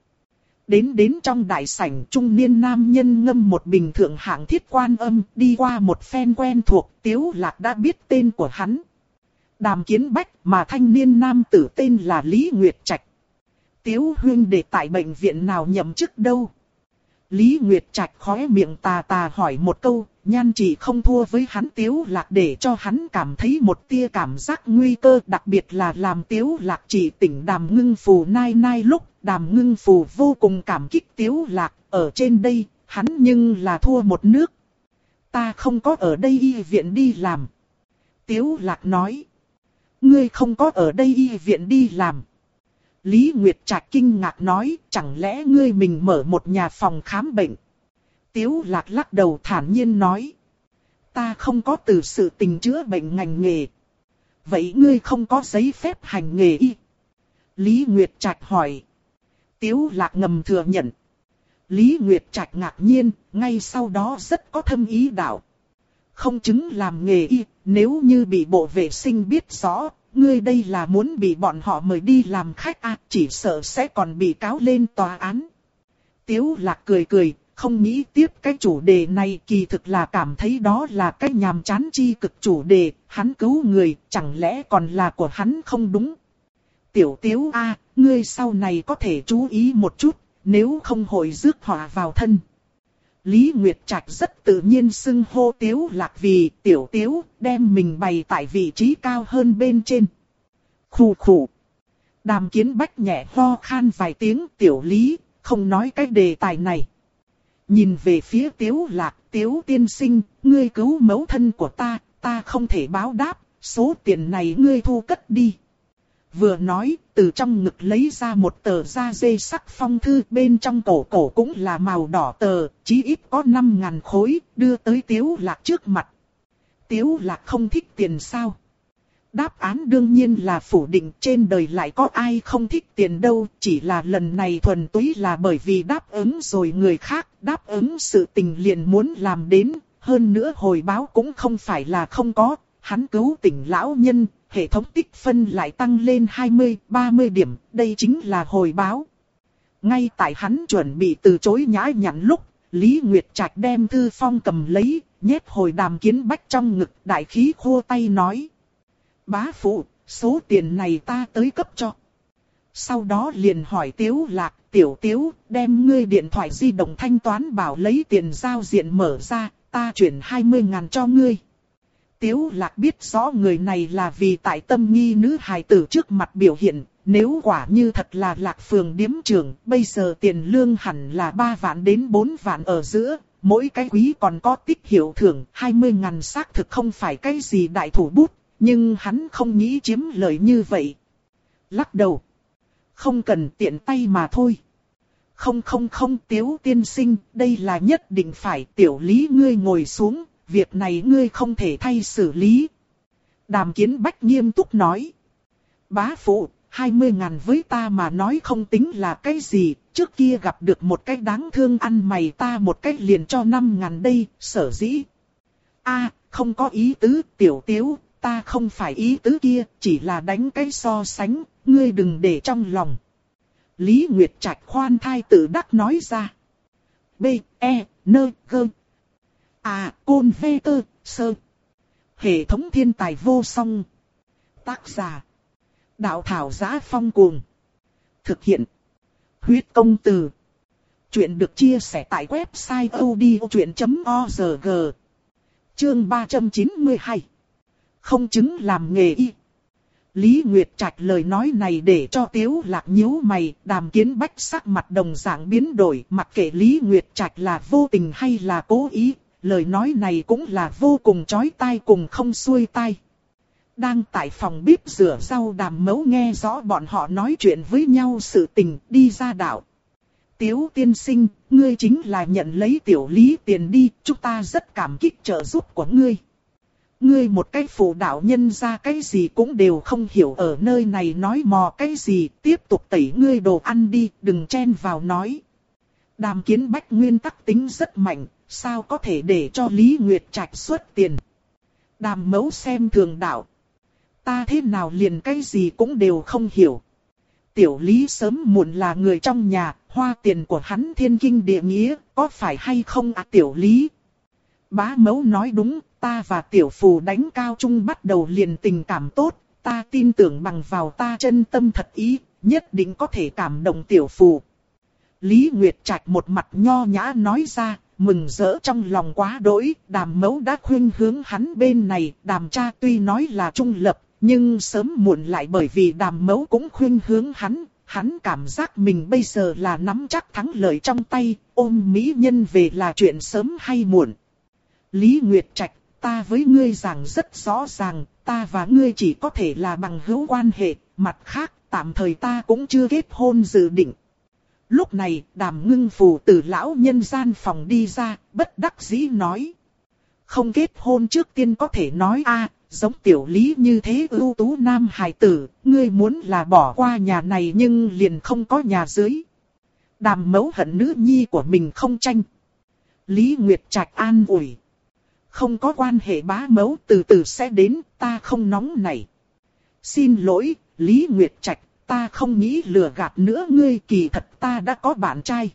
Đến đến trong đại sảnh trung niên nam nhân ngâm một bình thượng hạng thiết quan âm đi qua một phen quen thuộc tiếu lạc đã biết tên của hắn. Đàm kiến bách mà thanh niên nam tử tên là Lý Nguyệt Trạch. Tiếu huyên để tại bệnh viện nào nhậm chức đâu. Lý Nguyệt Trạch khóe miệng tà tà hỏi một câu, nhan chỉ không thua với hắn tiếu lạc để cho hắn cảm thấy một tia cảm giác nguy cơ đặc biệt là làm tiếu lạc chỉ tỉnh đàm ngưng phù nai nai lúc đàm ngưng phù vô cùng cảm kích tiếu lạc, ở trên đây, hắn nhưng là thua một nước. Ta không có ở đây y viện đi làm. Tiếu lạc nói. Ngươi không có ở đây y viện đi làm. Lý Nguyệt Trạch kinh ngạc nói, chẳng lẽ ngươi mình mở một nhà phòng khám bệnh. Tiếu lạc lắc đầu thản nhiên nói. Ta không có từ sự tình chữa bệnh ngành nghề. Vậy ngươi không có giấy phép hành nghề y? Lý Nguyệt Trạch hỏi. Tiếu lạc ngầm thừa nhận. Lý Nguyệt Trạch ngạc nhiên, ngay sau đó rất có thâm ý đạo. Không chứng làm nghề y, nếu như bị bộ vệ sinh biết rõ, ngươi đây là muốn bị bọn họ mời đi làm khách à, chỉ sợ sẽ còn bị cáo lên tòa án. Tiếu lạc cười cười, không nghĩ tiếp cái chủ đề này kỳ thực là cảm thấy đó là cái nhàm chán chi cực chủ đề, hắn cứu người, chẳng lẽ còn là của hắn không đúng. Tiểu tiếu A, ngươi sau này có thể chú ý một chút, nếu không hội rước họa vào thân. Lý Nguyệt Trạch rất tự nhiên xưng hô tiếu lạc vì tiểu tiếu, đem mình bày tại vị trí cao hơn bên trên. Khủ khủ. Đàm kiến bách nhẹ ho khan vài tiếng tiểu lý, không nói cái đề tài này. Nhìn về phía tiếu lạc, tiếu tiên sinh, ngươi cứu mẫu thân của ta, ta không thể báo đáp, số tiền này ngươi thu cất đi. Vừa nói, từ trong ngực lấy ra một tờ da dê sắc phong thư bên trong cổ cổ cũng là màu đỏ tờ, chí ít có 5.000 khối, đưa tới tiếu lạc trước mặt. Tiếu lạc không thích tiền sao? Đáp án đương nhiên là phủ định trên đời lại có ai không thích tiền đâu, chỉ là lần này thuần túy là bởi vì đáp ứng rồi người khác, đáp ứng sự tình liền muốn làm đến, hơn nữa hồi báo cũng không phải là không có, hắn cứu tỉnh lão nhân, hệ thống tích phân lại tăng lên 20-30 điểm, đây chính là hồi báo. Ngay tại hắn chuẩn bị từ chối nhã nhặn lúc, Lý Nguyệt Trạch đem thư phong cầm lấy, nhét hồi đàm kiến bách trong ngực đại khí khô tay nói. Bá phụ, số tiền này ta tới cấp cho. Sau đó liền hỏi Tiếu Lạc, Tiểu Tiếu, đem ngươi điện thoại di động thanh toán bảo lấy tiền giao diện mở ra, ta chuyển 20 ngàn cho ngươi. Tiếu Lạc biết rõ người này là vì tại tâm nghi nữ hài tử trước mặt biểu hiện, nếu quả như thật là Lạc Phường điếm trưởng, bây giờ tiền lương hẳn là 3 vạn đến 4 vạn ở giữa, mỗi cái quý còn có tích hiệu thưởng, 20 ngàn xác thực không phải cái gì đại thủ bút, nhưng hắn không nghĩ chiếm lợi như vậy. Lắc đầu. Không cần tiện tay mà thôi. Không không không tiếu tiên sinh, đây là nhất định phải tiểu lý ngươi ngồi xuống, việc này ngươi không thể thay xử lý. Đàm kiến bách nghiêm túc nói. Bá phụ, 20 ngàn với ta mà nói không tính là cái gì, trước kia gặp được một cái đáng thương ăn mày ta một cách liền cho 5 ngàn đây, sở dĩ. a không có ý tứ, tiểu tiếu, ta không phải ý tứ kia, chỉ là đánh cái so sánh, ngươi đừng để trong lòng. Lý Nguyệt Trạch khoan thai tự đắc nói ra. B, E, N, G. À, Côn Vê Tơ, Sơ. Hệ thống thiên tài vô song. Tác giả. Đạo thảo giá phong cuồng. Thực hiện. Huyết công từ. Chuyện được chia sẻ tại website odchuyện.org. Chương 392 không chứng làm nghề y. Lý Nguyệt Trạch lời nói này để cho Tiếu Lạc nhíu mày, đàm kiến bách sắc mặt đồng dạng biến đổi, mặc kệ Lý Nguyệt Trạch là vô tình hay là cố ý, lời nói này cũng là vô cùng chói tai cùng không xuôi tai. Đang tại phòng bếp rửa rau đàm mấu nghe rõ bọn họ nói chuyện với nhau sự tình đi ra đảo. Tiếu tiên sinh, ngươi chính là nhận lấy tiểu lý tiền đi, chúng ta rất cảm kích trợ giúp của ngươi. Ngươi một cái phụ đạo nhân ra cái gì cũng đều không hiểu ở nơi này nói mò cái gì, tiếp tục tẩy ngươi đồ ăn đi, đừng chen vào nói. Đàm kiến bách nguyên tắc tính rất mạnh, sao có thể để cho Lý Nguyệt Trạch xuất tiền. Đàm mẫu xem thường đạo. Ta thế nào liền cái gì cũng đều không hiểu. Tiểu Lý sớm muộn là người trong nhà, hoa tiền của hắn thiên kinh địa nghĩa, có phải hay không à Tiểu Lý? Bá mẫu nói đúng, ta và Tiểu Phù đánh cao trung bắt đầu liền tình cảm tốt, ta tin tưởng bằng vào ta chân tâm thật ý, nhất định có thể cảm động Tiểu Phù. Lý Nguyệt Trạch một mặt nho nhã nói ra, mừng rỡ trong lòng quá đỗi, đàm mấu đã khuyên hướng hắn bên này, đàm cha tuy nói là trung lập, nhưng sớm muộn lại bởi vì đàm mấu cũng khuyên hướng hắn, hắn cảm giác mình bây giờ là nắm chắc thắng lợi trong tay, ôm mỹ nhân về là chuyện sớm hay muộn. Lý Nguyệt Trạch, ta với ngươi rằng rất rõ ràng, ta và ngươi chỉ có thể là bằng hữu quan hệ, mặt khác, tạm thời ta cũng chưa kết hôn dự định. Lúc này, đàm ngưng phù từ lão nhân gian phòng đi ra, bất đắc dĩ nói. Không kết hôn trước tiên có thể nói a giống tiểu lý như thế ưu tú nam hài tử, ngươi muốn là bỏ qua nhà này nhưng liền không có nhà dưới. Đàm mẫu hận nữ nhi của mình không tranh. Lý Nguyệt Trạch an ủi. Không có quan hệ bá mẫu từ từ sẽ đến, ta không nóng này. Xin lỗi, Lý Nguyệt Trạch, ta không nghĩ lừa gạt nữa ngươi kỳ thật ta đã có bạn trai.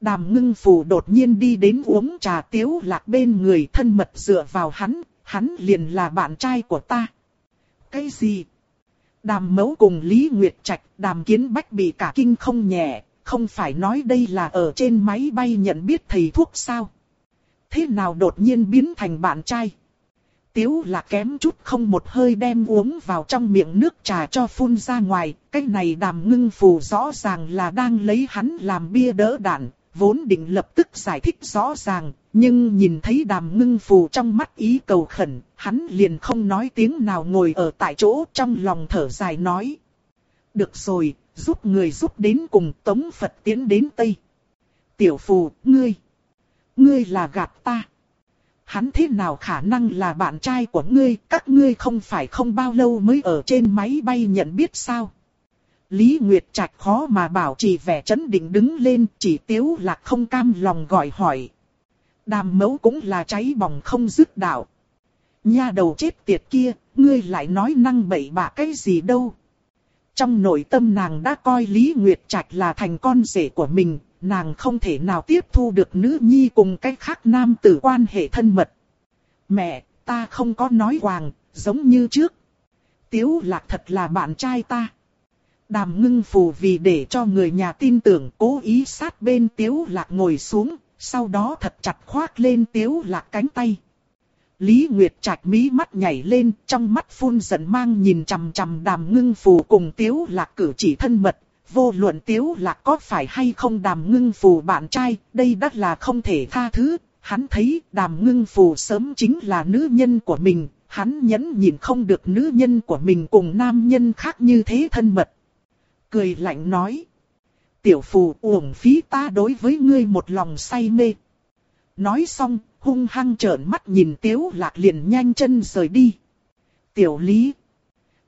Đàm ngưng phù đột nhiên đi đến uống trà tiếu lạc bên người thân mật dựa vào hắn, hắn liền là bạn trai của ta. Cái gì? Đàm mẫu cùng Lý Nguyệt Trạch, đàm kiến bách bị cả kinh không nhẹ, không phải nói đây là ở trên máy bay nhận biết thầy thuốc sao? Thế nào đột nhiên biến thành bạn trai? Tiếu là kém chút không một hơi đem uống vào trong miệng nước trà cho phun ra ngoài, cái này đàm ngưng phù rõ ràng là đang lấy hắn làm bia đỡ đạn, vốn định lập tức giải thích rõ ràng, nhưng nhìn thấy đàm ngưng phù trong mắt ý cầu khẩn, hắn liền không nói tiếng nào ngồi ở tại chỗ trong lòng thở dài nói. Được rồi, giúp người giúp đến cùng tống Phật tiến đến Tây. Tiểu phù, ngươi, ngươi là gạt ta. Hắn thế nào khả năng là bạn trai của ngươi, các ngươi không phải không bao lâu mới ở trên máy bay nhận biết sao? Lý Nguyệt Trạch khó mà bảo trì vẻ chấn định đứng lên, chỉ tiếu là không cam lòng gọi hỏi. Đàm mẫu cũng là cháy bỏng không dứt đạo. Nha đầu chết tiệt kia, ngươi lại nói năng bậy bạ cái gì đâu. Trong nội tâm nàng đã coi Lý Nguyệt Trạch là thành con rể của mình, nàng không thể nào tiếp thu được nữ nhi cùng cái khác nam tử quan hệ thân mật. Mẹ, ta không có nói hoàng, giống như trước. Tiếu lạc thật là bạn trai ta. Đàm ngưng phù vì để cho người nhà tin tưởng cố ý sát bên tiếu lạc ngồi xuống, sau đó thật chặt khoác lên tiếu lạc cánh tay. Lý Nguyệt Trạch mí mắt nhảy lên, trong mắt phun giận mang nhìn chằm chằm đàm ngưng phù cùng tiếu lạc cử chỉ thân mật. Vô luận tiếu lạc có phải hay không đàm ngưng phù bạn trai, đây đắt là không thể tha thứ. Hắn thấy đàm ngưng phù sớm chính là nữ nhân của mình, hắn nhẫn nhịn không được nữ nhân của mình cùng nam nhân khác như thế thân mật cười lạnh nói. Tiểu phù uổng phí ta đối với ngươi một lòng say mê. Nói xong, hung hăng trợn mắt nhìn tiếu lạc liền nhanh chân rời đi. Tiểu lý.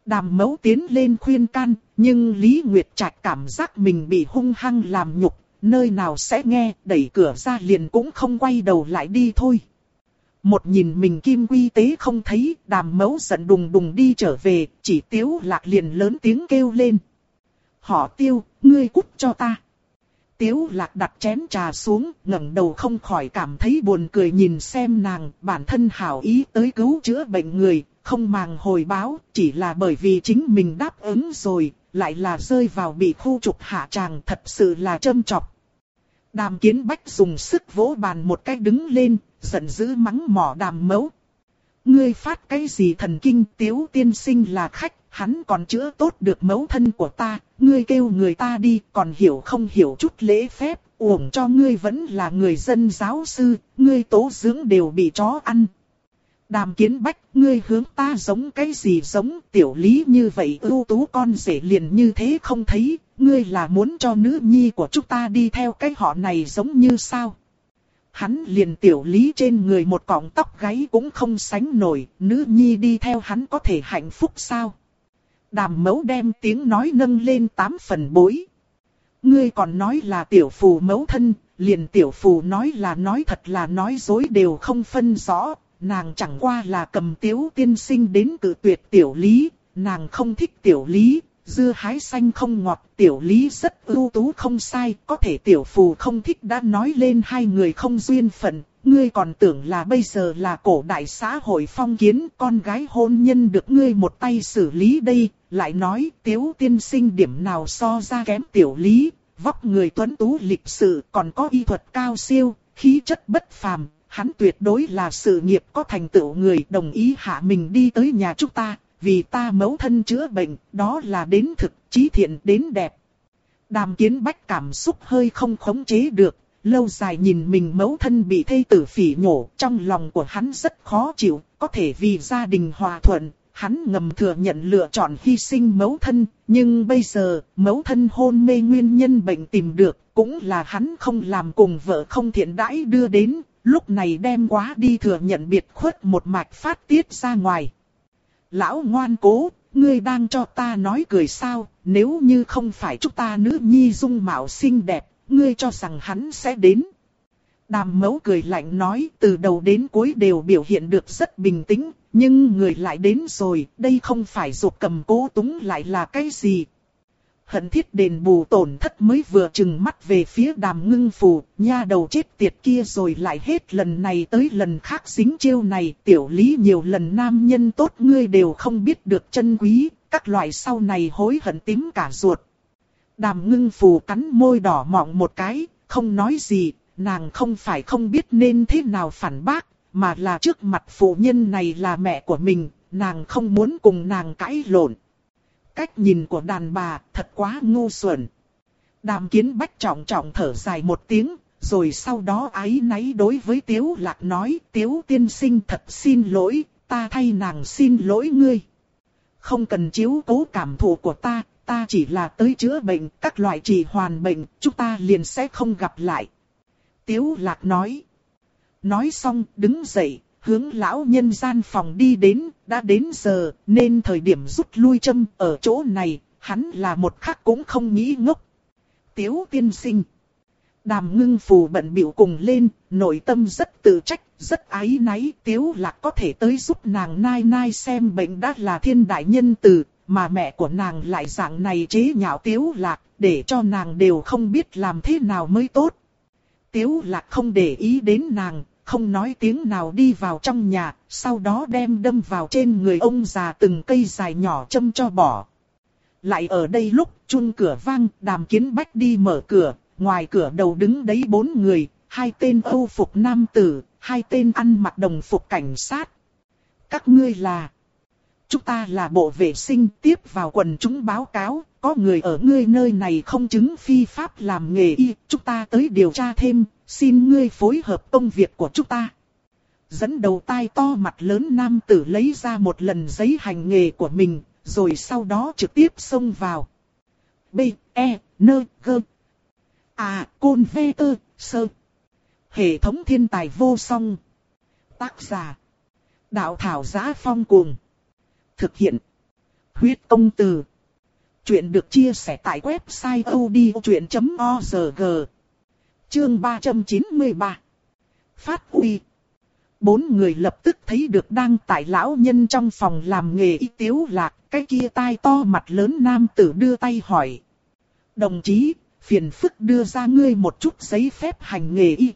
Đàm mẫu tiến lên khuyên can, nhưng Lý Nguyệt Trạch cảm giác mình bị hung hăng làm nhục, nơi nào sẽ nghe, đẩy cửa ra liền cũng không quay đầu lại đi thôi. Một nhìn mình kim quy tế không thấy, đàm mấu giận đùng đùng đi trở về, chỉ tiếu lạc liền lớn tiếng kêu lên họ tiêu, ngươi cút cho ta. Tiếu lạc đặt chén trà xuống, ngẩng đầu không khỏi cảm thấy buồn cười nhìn xem nàng, bản thân hảo ý tới cứu chữa bệnh người, không màng hồi báo, chỉ là bởi vì chính mình đáp ứng rồi, lại là rơi vào bị khu trục hạ tràng thật sự là châm chọc. Đàm kiến bách dùng sức vỗ bàn một cái đứng lên, giận dữ mắng mỏ đàm Mấu. Ngươi phát cái gì thần kinh tiếu tiên sinh là khách, hắn còn chữa tốt được mấu thân của ta, ngươi kêu người ta đi, còn hiểu không hiểu chút lễ phép, uổng cho ngươi vẫn là người dân giáo sư, ngươi tố dưỡng đều bị chó ăn. Đàm kiến bách, ngươi hướng ta giống cái gì giống tiểu lý như vậy ưu tú con rể liền như thế không thấy, ngươi là muốn cho nữ nhi của chúng ta đi theo cái họ này giống như sao? hắn liền tiểu lý trên người một cọng tóc gáy cũng không sánh nổi, nữ nhi đi theo hắn có thể hạnh phúc sao? Đàm mẫu đem tiếng nói nâng lên tám phần bối. Ngươi còn nói là tiểu phù mẫu thân, liền tiểu phù nói là nói thật là nói dối đều không phân rõ, nàng chẳng qua là cầm tiếu tiên sinh đến cự tuyệt tiểu lý, nàng không thích tiểu lý, dưa hái xanh không ngọt, tiểu lý rất ưu tú không sai, có thể tiểu phù không thích đã nói lên hai người không duyên phận, ngươi còn tưởng là bây giờ là cổ đại xã hội phong kiến, con gái hôn nhân được ngươi một tay xử lý đây, lại nói tiếu tiên sinh điểm nào so ra kém tiểu lý, vóc người tuấn tú lịch sự còn có y thuật cao siêu, khí chất bất phàm, hắn tuyệt đối là sự nghiệp có thành tựu người đồng ý hạ mình đi tới nhà chúng ta, vì ta mẫu thân chữa bệnh, đó là đến thực, trí thiện đến đẹp. Đàm kiến bách cảm xúc hơi không khống chế được, lâu dài nhìn mình mẫu thân bị thê tử phỉ nhổ, trong lòng của hắn rất khó chịu, có thể vì gia đình hòa thuận, hắn ngầm thừa nhận lựa chọn hy sinh mẫu thân, nhưng bây giờ, mẫu thân hôn mê nguyên nhân bệnh tìm được, cũng là hắn không làm cùng vợ không thiện đãi đưa đến, lúc này đem quá đi thừa nhận biệt khuất một mạch phát tiết ra ngoài. Lão ngoan cố, ngươi đang cho ta nói cười sao, nếu như không phải chúng ta nữ nhi dung mạo xinh đẹp, ngươi cho rằng hắn sẽ đến. Đàm mẫu cười lạnh nói từ đầu đến cuối đều biểu hiện được rất bình tĩnh, nhưng người lại đến rồi, đây không phải dục cầm cố túng lại là cái gì. Hận thiết đền bù tổn thất mới vừa chừng mắt về phía đàm ngưng phù, nha đầu chết tiệt kia rồi lại hết lần này tới lần khác dính chiêu này, tiểu lý nhiều lần nam nhân tốt ngươi đều không biết được chân quý, các loại sau này hối hận tím cả ruột. Đàm ngưng phù cắn môi đỏ mọng một cái, không nói gì, nàng không phải không biết nên thế nào phản bác, mà là trước mặt phụ nhân này là mẹ của mình, nàng không muốn cùng nàng cãi lộn. Cách nhìn của đàn bà thật quá ngu xuẩn. Đàm kiến bách trọng trọng thở dài một tiếng, rồi sau đó ái náy đối với Tiếu Lạc nói, Tiếu tiên sinh thật xin lỗi, ta thay nàng xin lỗi ngươi. Không cần chiếu cố cảm thụ của ta, ta chỉ là tới chữa bệnh, các loại trị hoàn bệnh, chúng ta liền sẽ không gặp lại. Tiếu Lạc nói. Nói xong, đứng dậy, hướng lão nhân gian phòng đi đến, đã đến giờ, nên thời điểm rút lui châm ở chỗ này, hắn là một khắc cũng không nghĩ ngốc. Tiếu tiên sinh. Đàm ngưng phù bận biểu cùng lên, nội tâm rất tự trách, rất ái náy. Tiếu lạc có thể tới giúp nàng nai nai xem bệnh đã là thiên đại nhân Tử mà mẹ của nàng lại dạng này chế nhạo tiếu lạc, để cho nàng đều không biết làm thế nào mới tốt. Tiếu lạc không để ý đến nàng, không nói tiếng nào đi vào trong nhà, sau đó đem đâm vào trên người ông già từng cây dài nhỏ châm cho bỏ. Lại ở đây lúc chun cửa vang, đàm kiến bách đi mở cửa, ngoài cửa đầu đứng đấy bốn người, hai tên âu phục nam tử, hai tên ăn mặc đồng phục cảnh sát. Các ngươi là... Chúng ta là bộ vệ sinh tiếp vào quần chúng báo cáo, có người ở ngươi nơi này không chứng phi pháp làm nghề y, chúng ta tới điều tra thêm, xin ngươi phối hợp công việc của chúng ta. Dẫn đầu tai to mặt lớn nam tử lấy ra một lần giấy hành nghề của mình, rồi sau đó trực tiếp xông vào. B, E, N, G. À, Côn V, Tơ, Sơ. Hệ thống thiên tài vô song. Tác giả. Đạo thảo giá phong cuồng. Thực hiện. Huyết công từ. Chuyện được chia sẻ tại website odchuyện.org. Chương 393 Phát uy Bốn người lập tức thấy được đang tại lão nhân trong phòng làm nghề y tiếu lạc, cái kia tai to mặt lớn nam tử đưa tay hỏi. Đồng chí, phiền phức đưa ra ngươi một chút giấy phép hành nghề y.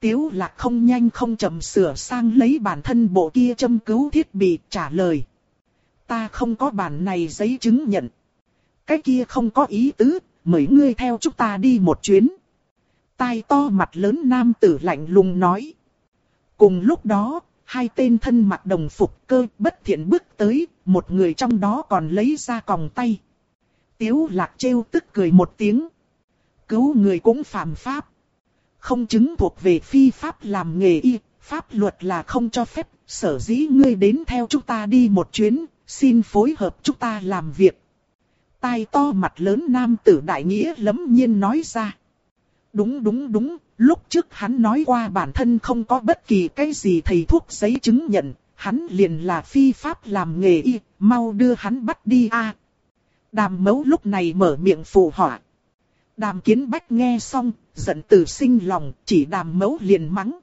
Tiếu lạc không nhanh không chậm sửa sang lấy bản thân bộ kia châm cứu thiết bị trả lời. Ta không có bản này giấy chứng nhận. Cái kia không có ý tứ, mời ngươi theo chúng ta đi một chuyến tai to mặt lớn nam tử lạnh lùng nói. Cùng lúc đó, hai tên thân mặc đồng phục cơ bất thiện bước tới, một người trong đó còn lấy ra còng tay. Tiếu lạc trêu tức cười một tiếng. Cứu người cũng phạm pháp. Không chứng thuộc về phi pháp làm nghề y, pháp luật là không cho phép, sở dĩ ngươi đến theo chúng ta đi một chuyến, xin phối hợp chúng ta làm việc. Tai to mặt lớn nam tử đại nghĩa lấm nhiên nói ra. Đúng đúng đúng, lúc trước hắn nói qua bản thân không có bất kỳ cái gì thầy thuốc giấy chứng nhận, hắn liền là phi pháp làm nghề y, mau đưa hắn bắt đi a. Đàm mấu lúc này mở miệng phụ họa. Đàm kiến bách nghe xong, giận từ sinh lòng, chỉ đàm mấu liền mắng.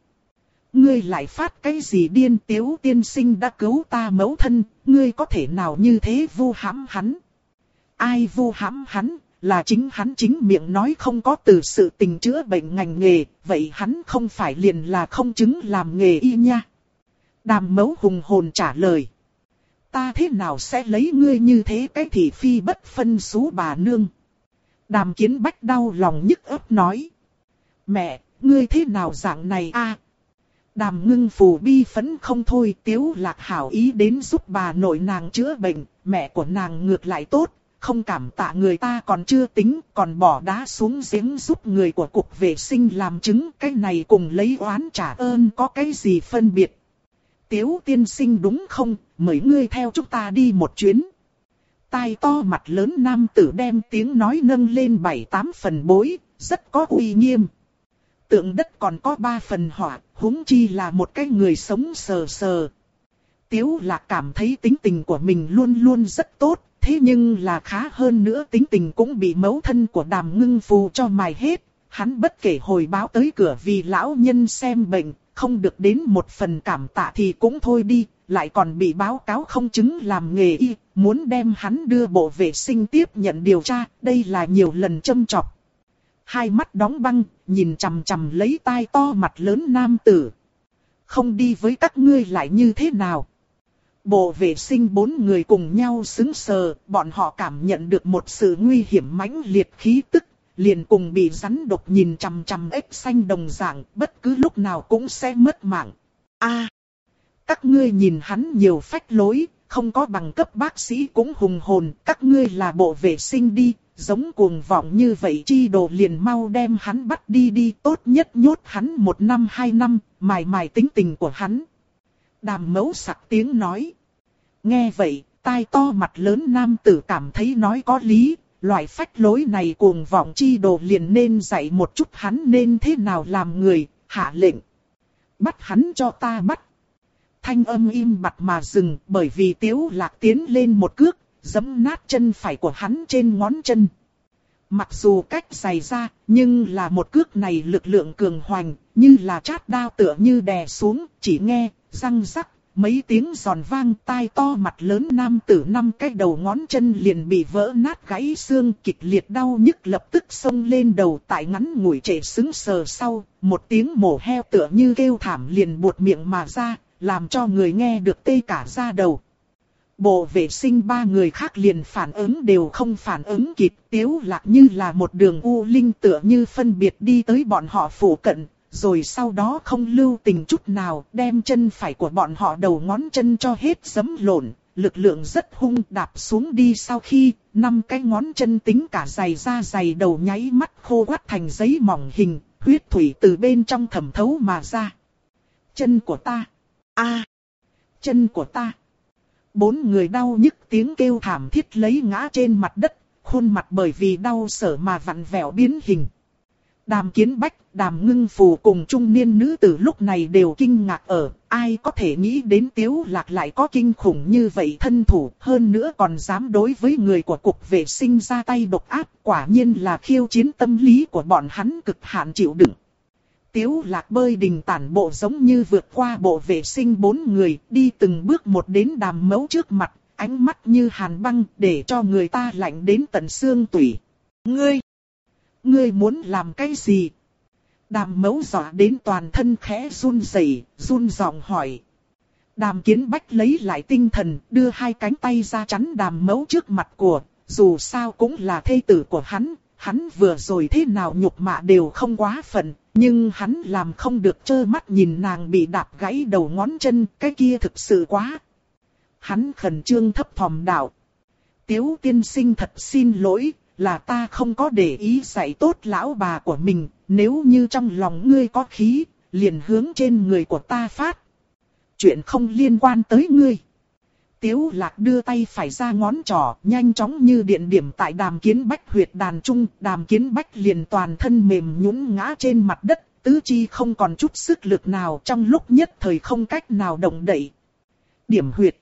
Ngươi lại phát cái gì điên tiếu tiên sinh đã cứu ta mẫu thân, ngươi có thể nào như thế vu hãm hắn. Ai vu hãm hắn, là chính hắn chính miệng nói không có từ sự tình chữa bệnh ngành nghề, vậy hắn không phải liền là không chứng làm nghề y nha. Đàm mấu hùng hồn trả lời. Ta thế nào sẽ lấy ngươi như thế cái thị phi bất phân xú bà nương. Đàm kiến bách đau lòng nhức ấp nói. Mẹ, ngươi thế nào dạng này a? Đàm ngưng phù bi phấn không thôi tiếu lạc hảo ý đến giúp bà nội nàng chữa bệnh, mẹ của nàng ngược lại tốt, không cảm tạ người ta còn chưa tính, còn bỏ đá xuống giếng giúp người của cục vệ sinh làm chứng, cái này cùng lấy oán trả ơn có cái gì phân biệt. Tiếu tiên sinh đúng không, mời ngươi theo chúng ta đi một chuyến. Tai to mặt lớn nam tử đem tiếng nói nâng lên bảy tám phần bối, rất có uy nghiêm. Tượng đất còn có ba phần hỏa, huống chi là một cái người sống sờ sờ. Tiếu là cảm thấy tính tình của mình luôn luôn rất tốt, thế nhưng là khá hơn nữa tính tình cũng bị mấu thân của đàm ngưng phù cho mài hết. Hắn bất kể hồi báo tới cửa vì lão nhân xem bệnh, không được đến một phần cảm tạ thì cũng thôi đi, lại còn bị báo cáo không chứng làm nghề y, muốn đem hắn đưa bộ vệ sinh tiếp nhận điều tra, đây là nhiều lần châm chọc. Hai mắt đóng băng, nhìn chằm chằm lấy tai to mặt lớn nam tử. Không đi với các ngươi lại như thế nào? Bộ vệ sinh bốn người cùng nhau xứng sờ, bọn họ cảm nhận được một sự nguy hiểm mãnh liệt khí tức, liền cùng bị rắn độc nhìn chằm chằm ếch xanh đồng dạng, bất cứ lúc nào cũng sẽ mất mạng. A, các ngươi nhìn hắn nhiều phách lối, không có bằng cấp bác sĩ cũng hùng hồn, các ngươi là bộ vệ sinh đi, giống cuồng vọng như vậy chi đồ liền mau đem hắn bắt đi đi, tốt nhất nhốt hắn một năm hai năm, mài mài tính tình của hắn. Đàm mấu sặc tiếng nói. Nghe vậy, tai to mặt lớn nam tử cảm thấy nói có lý, loại phách lối này cuồng vọng chi đồ liền nên dạy một chút hắn nên thế nào làm người, hạ lệnh. Bắt hắn cho ta bắt. Thanh âm im mặt mà dừng bởi vì tiếu lạc tiến lên một cước, giẫm nát chân phải của hắn trên ngón chân. Mặc dù cách dày ra, nhưng là một cước này lực lượng cường hoành, như là chát đao tựa như đè xuống, chỉ nghe, răng rắc, mấy tiếng giòn vang tai to mặt lớn nam tử năm cái đầu ngón chân liền bị vỡ nát gãy xương kịch liệt đau nhức lập tức xông lên đầu tại ngắn ngủi trệ xứng sờ sau, một tiếng mổ heo tựa như kêu thảm liền buột miệng mà ra, làm cho người nghe được tê cả da đầu. Bộ vệ sinh ba người khác liền phản ứng đều không phản ứng kịp, tiếu lạc như là một đường u linh tựa như phân biệt đi tới bọn họ phủ cận, rồi sau đó không lưu tình chút nào đem chân phải của bọn họ đầu ngón chân cho hết giấm lộn, lực lượng rất hung đạp xuống đi sau khi năm cái ngón chân tính cả giày da giày đầu nháy mắt khô quắt thành giấy mỏng hình, huyết thủy từ bên trong thẩm thấu mà ra. Chân của ta, a chân của ta. Bốn người đau nhức tiếng kêu thảm thiết lấy ngã trên mặt đất, khuôn mặt bởi vì đau sở mà vặn vẹo biến hình. Đàm kiến bách, đàm ngưng phù cùng trung niên nữ tử lúc này đều kinh ngạc ở, ai có thể nghĩ đến tiếu lạc lại có kinh khủng như vậy thân thủ, hơn nữa còn dám đối với người của cục vệ sinh ra tay độc áp, quả nhiên là khiêu chiến tâm lý của bọn hắn cực hạn chịu đựng. Tiếu lạc bơi đình tản bộ giống như vượt qua bộ vệ sinh bốn người, đi từng bước một đến đàm mấu trước mặt, ánh mắt như hàn băng để cho người ta lạnh đến tận xương tủy. Ngươi! Ngươi muốn làm cái gì? Đàm mấu dọa đến toàn thân khẽ run rẩy, run giọng hỏi. Đàm kiến bách lấy lại tinh thần, đưa hai cánh tay ra chắn đàm mấu trước mặt của, dù sao cũng là thê tử của hắn, hắn vừa rồi thế nào nhục mạ đều không quá phận, nhưng hắn làm không được trơ mắt nhìn nàng bị đạp gãy đầu ngón chân, cái kia thực sự quá. Hắn khẩn trương thấp thòm đạo. Tiếu tiên sinh thật xin lỗi, là ta không có để ý dạy tốt lão bà của mình, nếu như trong lòng ngươi có khí, liền hướng trên người của ta phát. Chuyện không liên quan tới ngươi. Tiếu lạc đưa tay phải ra ngón trỏ, nhanh chóng như điện điểm tại đàm kiến bách huyệt đàn trung, đàm kiến bách liền toàn thân mềm nhũn ngã trên mặt đất, tứ chi không còn chút sức lực nào trong lúc nhất thời không cách nào động đậy. Điểm huyệt.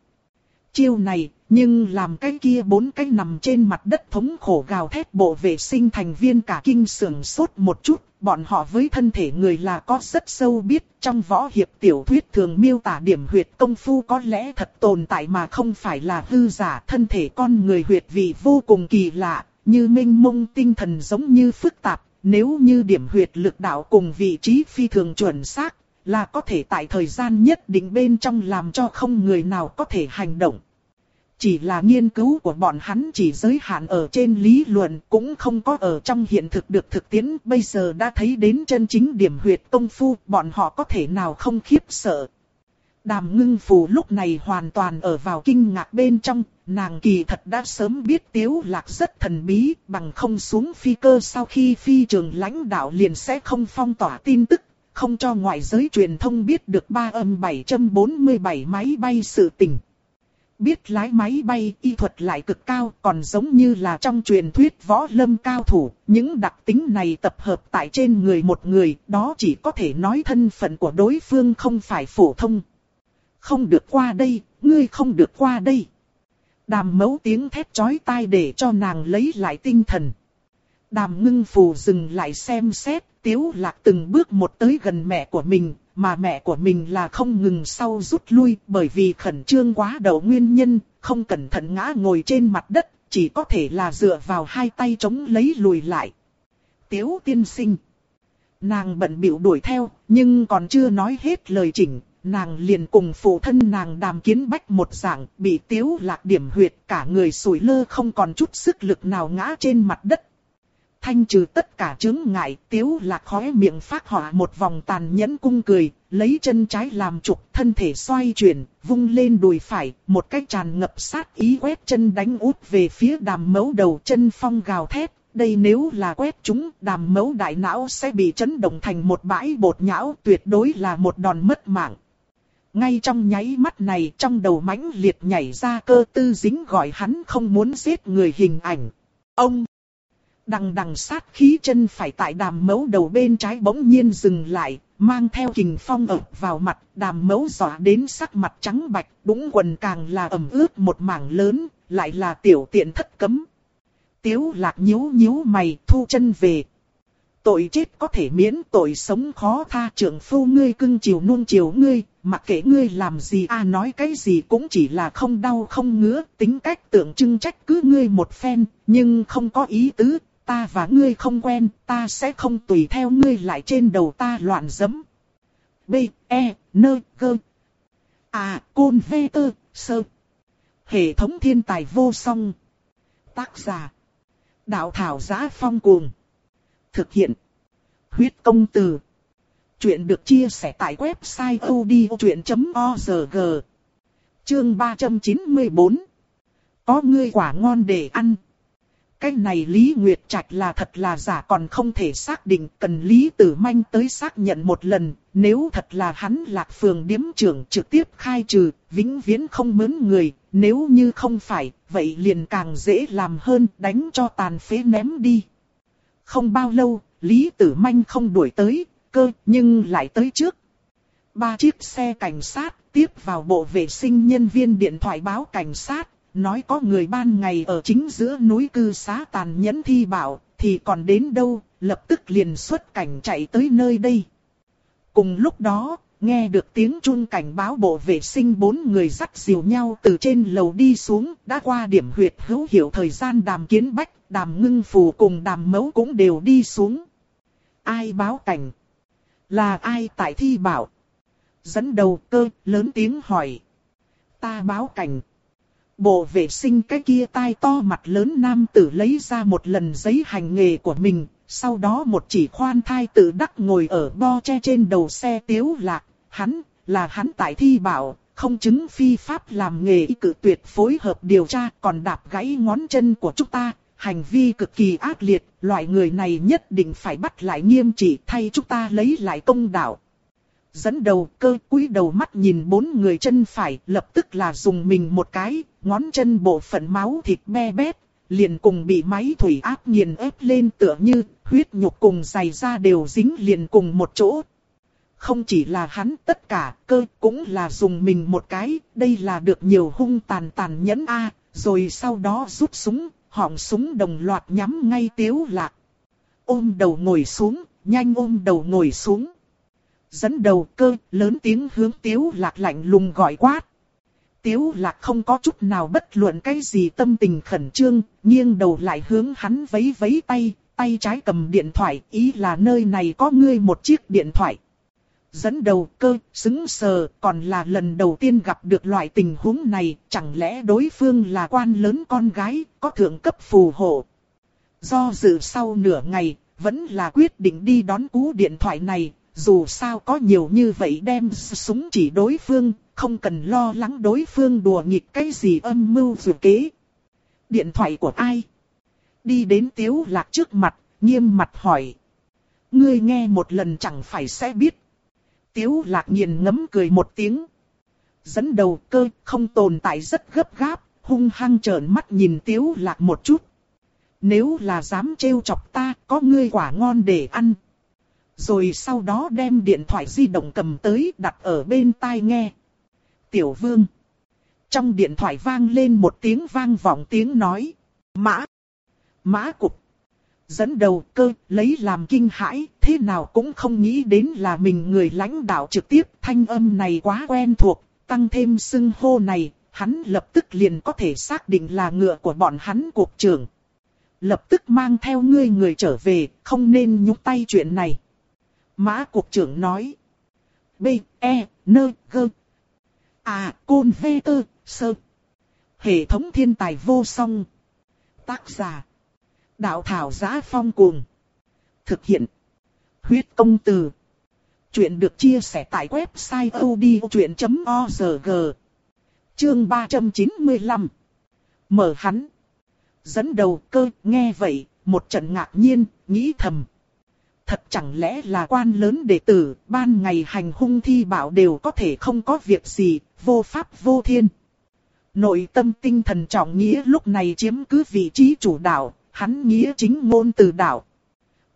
Chiêu này, nhưng làm cái kia bốn cái nằm trên mặt đất thống khổ gào thét bộ vệ sinh thành viên cả kinh sưởng sốt một chút, bọn họ với thân thể người là có rất sâu biết, trong võ hiệp tiểu thuyết thường miêu tả điểm huyệt công phu có lẽ thật tồn tại mà không phải là hư giả, thân thể con người huyệt vị vô cùng kỳ lạ, như minh mông tinh thần giống như phức tạp, nếu như điểm huyệt lực đạo cùng vị trí phi thường chuẩn xác, là có thể tại thời gian nhất định bên trong làm cho không người nào có thể hành động. Chỉ là nghiên cứu của bọn hắn chỉ giới hạn ở trên lý luận cũng không có ở trong hiện thực được thực tiễn. Bây giờ đã thấy đến chân chính điểm huyệt công phu bọn họ có thể nào không khiếp sợ. Đàm ngưng phù lúc này hoàn toàn ở vào kinh ngạc bên trong, nàng kỳ thật đã sớm biết tiếu lạc rất thần bí, bằng không xuống phi cơ sau khi phi trường lãnh đạo liền sẽ không phong tỏa tin tức, không cho ngoại giới truyền thông biết được ba âm 747 máy bay sự tình biết lái máy bay, y thuật lại cực cao, còn giống như là trong truyền thuyết võ lâm cao thủ. Những đặc tính này tập hợp tại trên người một người, đó chỉ có thể nói thân phận của đối phương không phải phổ thông. Không được qua đây, ngươi không được qua đây. Đàm mấu tiếng thét chói tai để cho nàng lấy lại tinh thần. Đàm ngưng phù dừng lại xem xét, tiếu lạc từng bước một tới gần mẹ của mình, mà mẹ của mình là không ngừng sau rút lui bởi vì khẩn trương quá đầu nguyên nhân, không cẩn thận ngã ngồi trên mặt đất, chỉ có thể là dựa vào hai tay chống lấy lùi lại. Tiếu tiên sinh. Nàng bận bịu đuổi theo, nhưng còn chưa nói hết lời chỉnh, nàng liền cùng phụ thân nàng đàm kiến bách một dạng, bị tiếu lạc điểm huyệt cả người sủi lơ không còn chút sức lực nào ngã trên mặt đất thanh trừ tất cả chứng ngại, tiếu lạc khóe miệng phát họa một vòng tàn nhẫn cung cười, lấy chân trái làm trục, thân thể xoay chuyển, vung lên đùi phải, một cách tràn ngập sát ý quét chân đánh út về phía đàm mấu đầu chân phong gào thét. Đây nếu là quét chúng, đàm mấu đại não sẽ bị chấn động thành một bãi bột nhão tuyệt đối là một đòn mất mạng. Ngay trong nháy mắt này trong đầu mãnh liệt nhảy ra cơ tư dính gọi hắn không muốn giết người hình ảnh. Ông! Đằng đằng sát khí chân phải tại đàm mấu đầu bên trái bỗng nhiên dừng lại, mang theo kình phong ập vào mặt, đàm mấu dọa đến sắc mặt trắng bạch, đúng quần càng là ẩm ướt một mảng lớn, lại là tiểu tiện thất cấm. Tiếu lạc nhíu nhíu mày, thu chân về. Tội chết có thể miễn tội sống khó tha trưởng phu ngươi cưng chiều nuông chiều ngươi, mặc kệ ngươi làm gì a nói cái gì cũng chỉ là không đau không ngứa, tính cách tượng trưng trách cứ ngươi một phen, nhưng không có ý tứ, ta và ngươi không quen, ta sẽ không tùy theo ngươi lại trên đầu ta loạn dấm. B, E, N, G. À, Côn V, Tơ, Sơ. Hệ thống thiên tài vô song. Tác giả. Đạo thảo giá phong cuồng. Thực hiện. Huyết công từ. Chuyện được chia sẻ tại website odchuyện.org. Chương 394. Có ngươi quả ngon để ăn. Cái này Lý Nguyệt Trạch là thật là giả còn không thể xác định cần Lý Tử Manh tới xác nhận một lần, nếu thật là hắn lạc phường điếm trưởng trực tiếp khai trừ, vĩnh viễn không mướn người, nếu như không phải, vậy liền càng dễ làm hơn đánh cho tàn phế ném đi. Không bao lâu, Lý Tử Manh không đuổi tới, cơ nhưng lại tới trước. Ba chiếc xe cảnh sát tiếp vào bộ vệ sinh nhân viên điện thoại báo cảnh sát, nói có người ban ngày ở chính giữa núi cư xá tàn nhẫn thi bảo, thì còn đến đâu, lập tức liền xuất cảnh chạy tới nơi đây. Cùng lúc đó, nghe được tiếng chuông cảnh báo bộ vệ sinh bốn người dắt dìu nhau từ trên lầu đi xuống, đã qua điểm huyệt hữu hiệu thời gian đàm kiến bách, đàm ngưng phù cùng đàm mấu cũng đều đi xuống. Ai báo cảnh? Là ai tại thi bảo? Dẫn đầu cơ, lớn tiếng hỏi. Ta báo cảnh. Bộ vệ sinh cái kia tai to mặt lớn nam tử lấy ra một lần giấy hành nghề của mình, sau đó một chỉ khoan thai tự đắc ngồi ở bo che trên đầu xe tiếu lạc, hắn, là hắn tại thi bảo, không chứng phi pháp làm nghề cự cử tuyệt phối hợp điều tra còn đạp gãy ngón chân của chúng ta, hành vi cực kỳ ác liệt, loại người này nhất định phải bắt lại nghiêm trị thay chúng ta lấy lại công đạo. Dẫn đầu cơ cúi đầu mắt nhìn bốn người chân phải lập tức là dùng mình một cái, ngón chân bộ phận máu thịt me bét, liền cùng bị máy thủy áp nghiền ép lên tựa như huyết nhục cùng dày da đều dính liền cùng một chỗ. Không chỉ là hắn tất cả cơ cũng là dùng mình một cái, đây là được nhiều hung tàn tàn nhẫn a rồi sau đó rút súng, họng súng đồng loạt nhắm ngay tiếu lạc. Ôm đầu ngồi xuống, nhanh ôm đầu ngồi xuống. Dẫn đầu cơ, lớn tiếng hướng tiếu lạc lạnh lùng gọi quát. Tiếu lạc không có chút nào bất luận cái gì tâm tình khẩn trương, nghiêng đầu lại hướng hắn vấy vấy tay, tay trái cầm điện thoại, ý là nơi này có ngươi một chiếc điện thoại. Dẫn đầu cơ, xứng sờ, còn là lần đầu tiên gặp được loại tình huống này, chẳng lẽ đối phương là quan lớn con gái, có thượng cấp phù hộ. Do dự sau nửa ngày, vẫn là quyết định đi đón cú điện thoại này, dù sao có nhiều như vậy đem súng chỉ đối phương, không cần lo lắng đối phương đùa nghịch cái gì âm mưu dù kế. Điện thoại của ai? Đi đến tiếu lạc trước mặt, nghiêm mặt hỏi. Ngươi nghe một lần chẳng phải sẽ biết. Tiếu lạc nghiền ngấm cười một tiếng. Dẫn đầu cơ không tồn tại rất gấp gáp, hung hăng trợn mắt nhìn tiếu lạc một chút. Nếu là dám trêu chọc ta, có ngươi quả ngon để ăn. Rồi sau đó đem điện thoại di động cầm tới đặt ở bên tai nghe. Tiểu vương. Trong điện thoại vang lên một tiếng vang vọng tiếng nói. Mã. Mã cục. Dẫn đầu cơ, lấy làm kinh hãi, thế nào cũng không nghĩ đến là mình người lãnh đạo trực tiếp. Thanh âm này quá quen thuộc, tăng thêm xưng hô này, hắn lập tức liền có thể xác định là ngựa của bọn hắn cuộc trưởng. Lập tức mang theo ngươi người trở về, không nên nhúc tay chuyện này. Mã cục trưởng nói. B, E, N, G. À, Côn V, Tơ, Sơ. Hệ thống thiên tài vô song. Tác giả. Đạo thảo giá phong cuồng. Thực hiện. Huyết công từ. Chuyện được chia sẻ tại website odchuyện.org. Chương 395. Mở hắn. Dẫn đầu cơ, nghe vậy, một trận ngạc nhiên, nghĩ thầm. Thật chẳng lẽ là quan lớn đệ tử, ban ngày hành hung thi bảo đều có thể không có việc gì, vô pháp vô thiên. Nội tâm tinh thần trọng nghĩa lúc này chiếm cứ vị trí chủ đạo, hắn nghĩa chính ngôn từ đạo.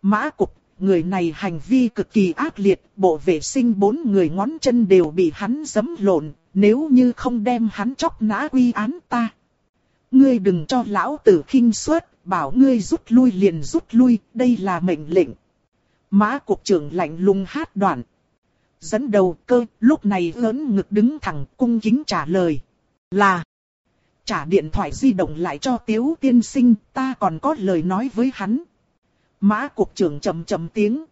Mã cục, người này hành vi cực kỳ ác liệt, bộ vệ sinh bốn người ngón chân đều bị hắn giấm lộn, nếu như không đem hắn chóc nã quy án ta. Ngươi đừng cho lão tử khinh suất, bảo ngươi rút lui liền rút lui, đây là mệnh lệnh. Mã cục trưởng lạnh lùng hát đoạn. Dẫn đầu cơ, lúc này lớn ngực đứng thẳng cung kính trả lời. Là. Trả điện thoại di động lại cho tiếu tiên sinh, ta còn có lời nói với hắn. Mã cục trưởng trầm trầm tiếng.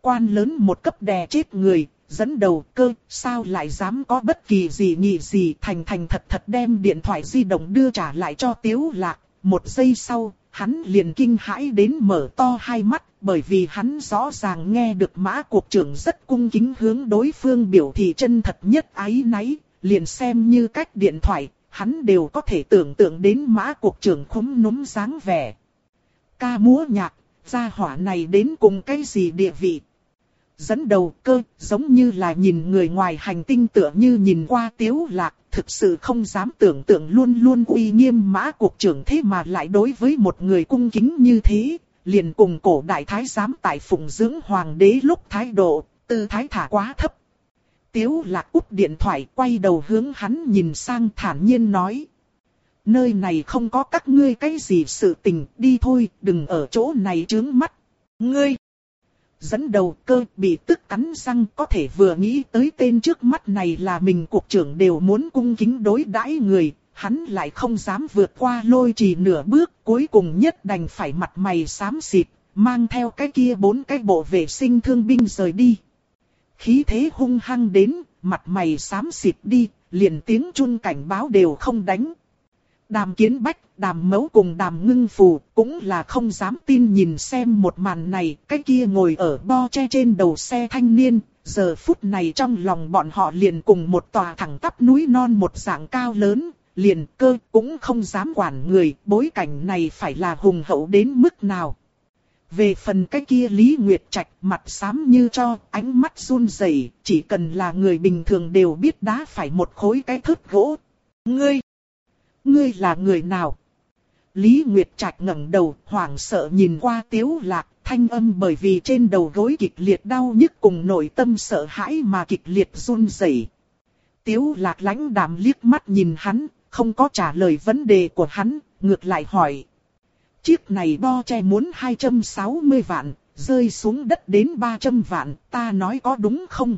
Quan lớn một cấp đè chết người, dẫn đầu cơ, sao lại dám có bất kỳ gì nhị gì thành thành thật thật đem điện thoại di động đưa trả lại cho tiếu lạc. Một giây sau, hắn liền kinh hãi đến mở to hai mắt, bởi vì hắn rõ ràng nghe được mã cuộc trưởng rất cung kính hướng đối phương biểu thị chân thật nhất ái náy, liền xem như cách điện thoại, hắn đều có thể tưởng tượng đến mã cuộc trưởng khúm núm dáng vẻ. Ca múa nhạc, gia hỏa này đến cùng cái gì địa vị? Dẫn đầu cơ, giống như là nhìn người ngoài hành tinh tựa như nhìn qua tiếu lạc, thực sự không dám tưởng tượng luôn luôn uy nghiêm mã cuộc trưởng thế mà lại đối với một người cung kính như thế, liền cùng cổ đại thái giám tại phụng dưỡng hoàng đế lúc thái độ, tư thái thả quá thấp. Tiếu lạc úp điện thoại quay đầu hướng hắn nhìn sang thản nhiên nói. Nơi này không có các ngươi cái gì sự tình, đi thôi, đừng ở chỗ này trướng mắt. Ngươi! Dẫn đầu cơ bị tức cắn răng có thể vừa nghĩ tới tên trước mắt này là mình cuộc trưởng đều muốn cung kính đối đãi người, hắn lại không dám vượt qua lôi trì nửa bước, cuối cùng nhất đành phải mặt mày xám xịt, mang theo cái kia bốn cái bộ vệ sinh thương binh rời đi. Khí thế hung hăng đến, mặt mày xám xịt đi, liền tiếng chun cảnh báo đều không đánh. Đàm kiến bách, đàm mấu cùng đàm ngưng phù, cũng là không dám tin nhìn xem một màn này, cái kia ngồi ở bo che trên đầu xe thanh niên, giờ phút này trong lòng bọn họ liền cùng một tòa thẳng tắp núi non một dạng cao lớn, liền cơ cũng không dám quản người, bối cảnh này phải là hùng hậu đến mức nào. Về phần cái kia Lý Nguyệt Trạch mặt xám như cho, ánh mắt run rẩy, chỉ cần là người bình thường đều biết đá phải một khối cái thớt gỗ. Ngươi! Ngươi là người nào? Lý Nguyệt Trạch ngẩng đầu, hoảng sợ nhìn qua Tiếu Lạc, thanh âm bởi vì trên đầu gối kịch liệt đau nhức cùng nội tâm sợ hãi mà kịch liệt run rẩy. Tiếu Lạc lãnh đạm liếc mắt nhìn hắn, không có trả lời vấn đề của hắn, ngược lại hỏi. Chiếc này bo che muốn 260 vạn, rơi xuống đất đến 300 vạn, ta nói có đúng không?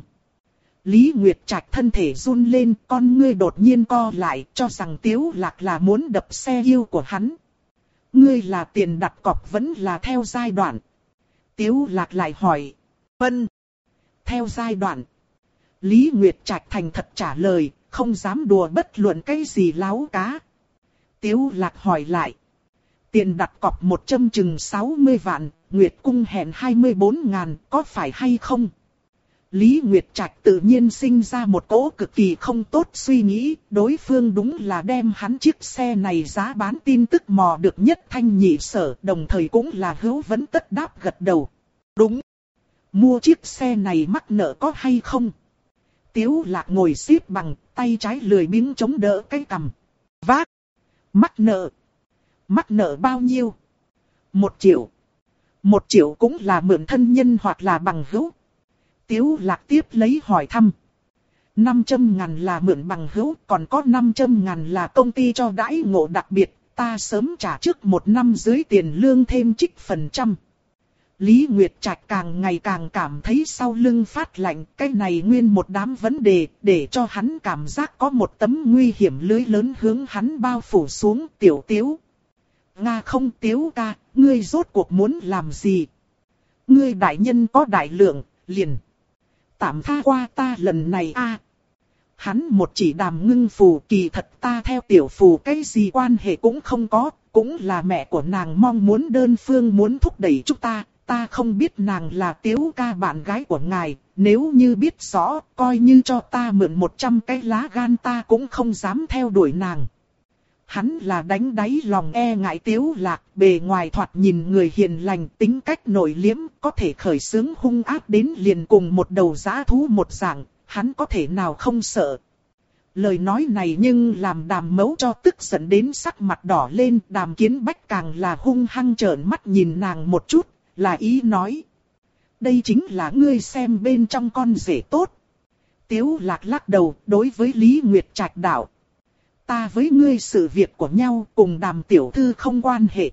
Lý Nguyệt Trạch thân thể run lên, con ngươi đột nhiên co lại, cho rằng Tiếu Lạc là muốn đập xe yêu của hắn. Ngươi là tiền đặt cọc vẫn là theo giai đoạn. Tiếu Lạc lại hỏi. Vân. Theo giai đoạn. Lý Nguyệt Trạch thành thật trả lời, không dám đùa bất luận cái gì láo cá. Tiếu Lạc hỏi lại. Tiền đặt cọc một châm chừng 60 vạn, Nguyệt Cung hẹn 24 ngàn, có phải hay không? Lý Nguyệt Trạch tự nhiên sinh ra một cỗ cực kỳ không tốt suy nghĩ, đối phương đúng là đem hắn chiếc xe này giá bán tin tức mò được nhất thanh nhị sở, đồng thời cũng là hữu vấn tất đáp gật đầu. Đúng. Mua chiếc xe này mắc nợ có hay không? Tiếu lạc ngồi xếp bằng, tay trái lười biếng chống đỡ cái cằm. Vác. Mắc nợ. Mắc nợ bao nhiêu? Một triệu. Một triệu cũng là mượn thân nhân hoặc là bằng hữu. Tiếu lạc tiếp lấy hỏi thăm. 500 ngàn là mượn bằng hữu, còn có 500 ngàn là công ty cho đãi ngộ đặc biệt, ta sớm trả trước một năm dưới tiền lương thêm trích phần trăm. Lý Nguyệt Trạch càng ngày càng cảm thấy sau lưng phát lạnh, cái này nguyên một đám vấn đề, để cho hắn cảm giác có một tấm nguy hiểm lưới lớn hướng hắn bao phủ xuống tiểu tiếu. Nga không tiếu ca, ngươi rốt cuộc muốn làm gì? Ngươi đại nhân có đại lượng, liền. Tạm tha qua ta lần này a. Hắn một chỉ đàm ngưng phù kỳ thật ta theo tiểu phù cái gì quan hệ cũng không có, cũng là mẹ của nàng mong muốn đơn phương muốn thúc đẩy chúng ta, ta không biết nàng là tiếu ca bạn gái của ngài, nếu như biết rõ, coi như cho ta mượn 100 cái lá gan ta cũng không dám theo đuổi nàng. Hắn là đánh đáy lòng e ngại tiếu lạc, bề ngoài thoạt nhìn người hiền lành, tính cách nội liếm, có thể khởi sướng hung ác đến liền cùng một đầu giã thú một dạng, hắn có thể nào không sợ. Lời nói này nhưng làm đàm mấu cho tức giận đến sắc mặt đỏ lên, đàm kiến bách càng là hung hăng trợn mắt nhìn nàng một chút, là ý nói. Đây chính là ngươi xem bên trong con rể tốt. Tiếu lạc lắc đầu đối với Lý Nguyệt Trạch đạo. Ta với ngươi sự việc của nhau cùng đàm tiểu thư không quan hệ.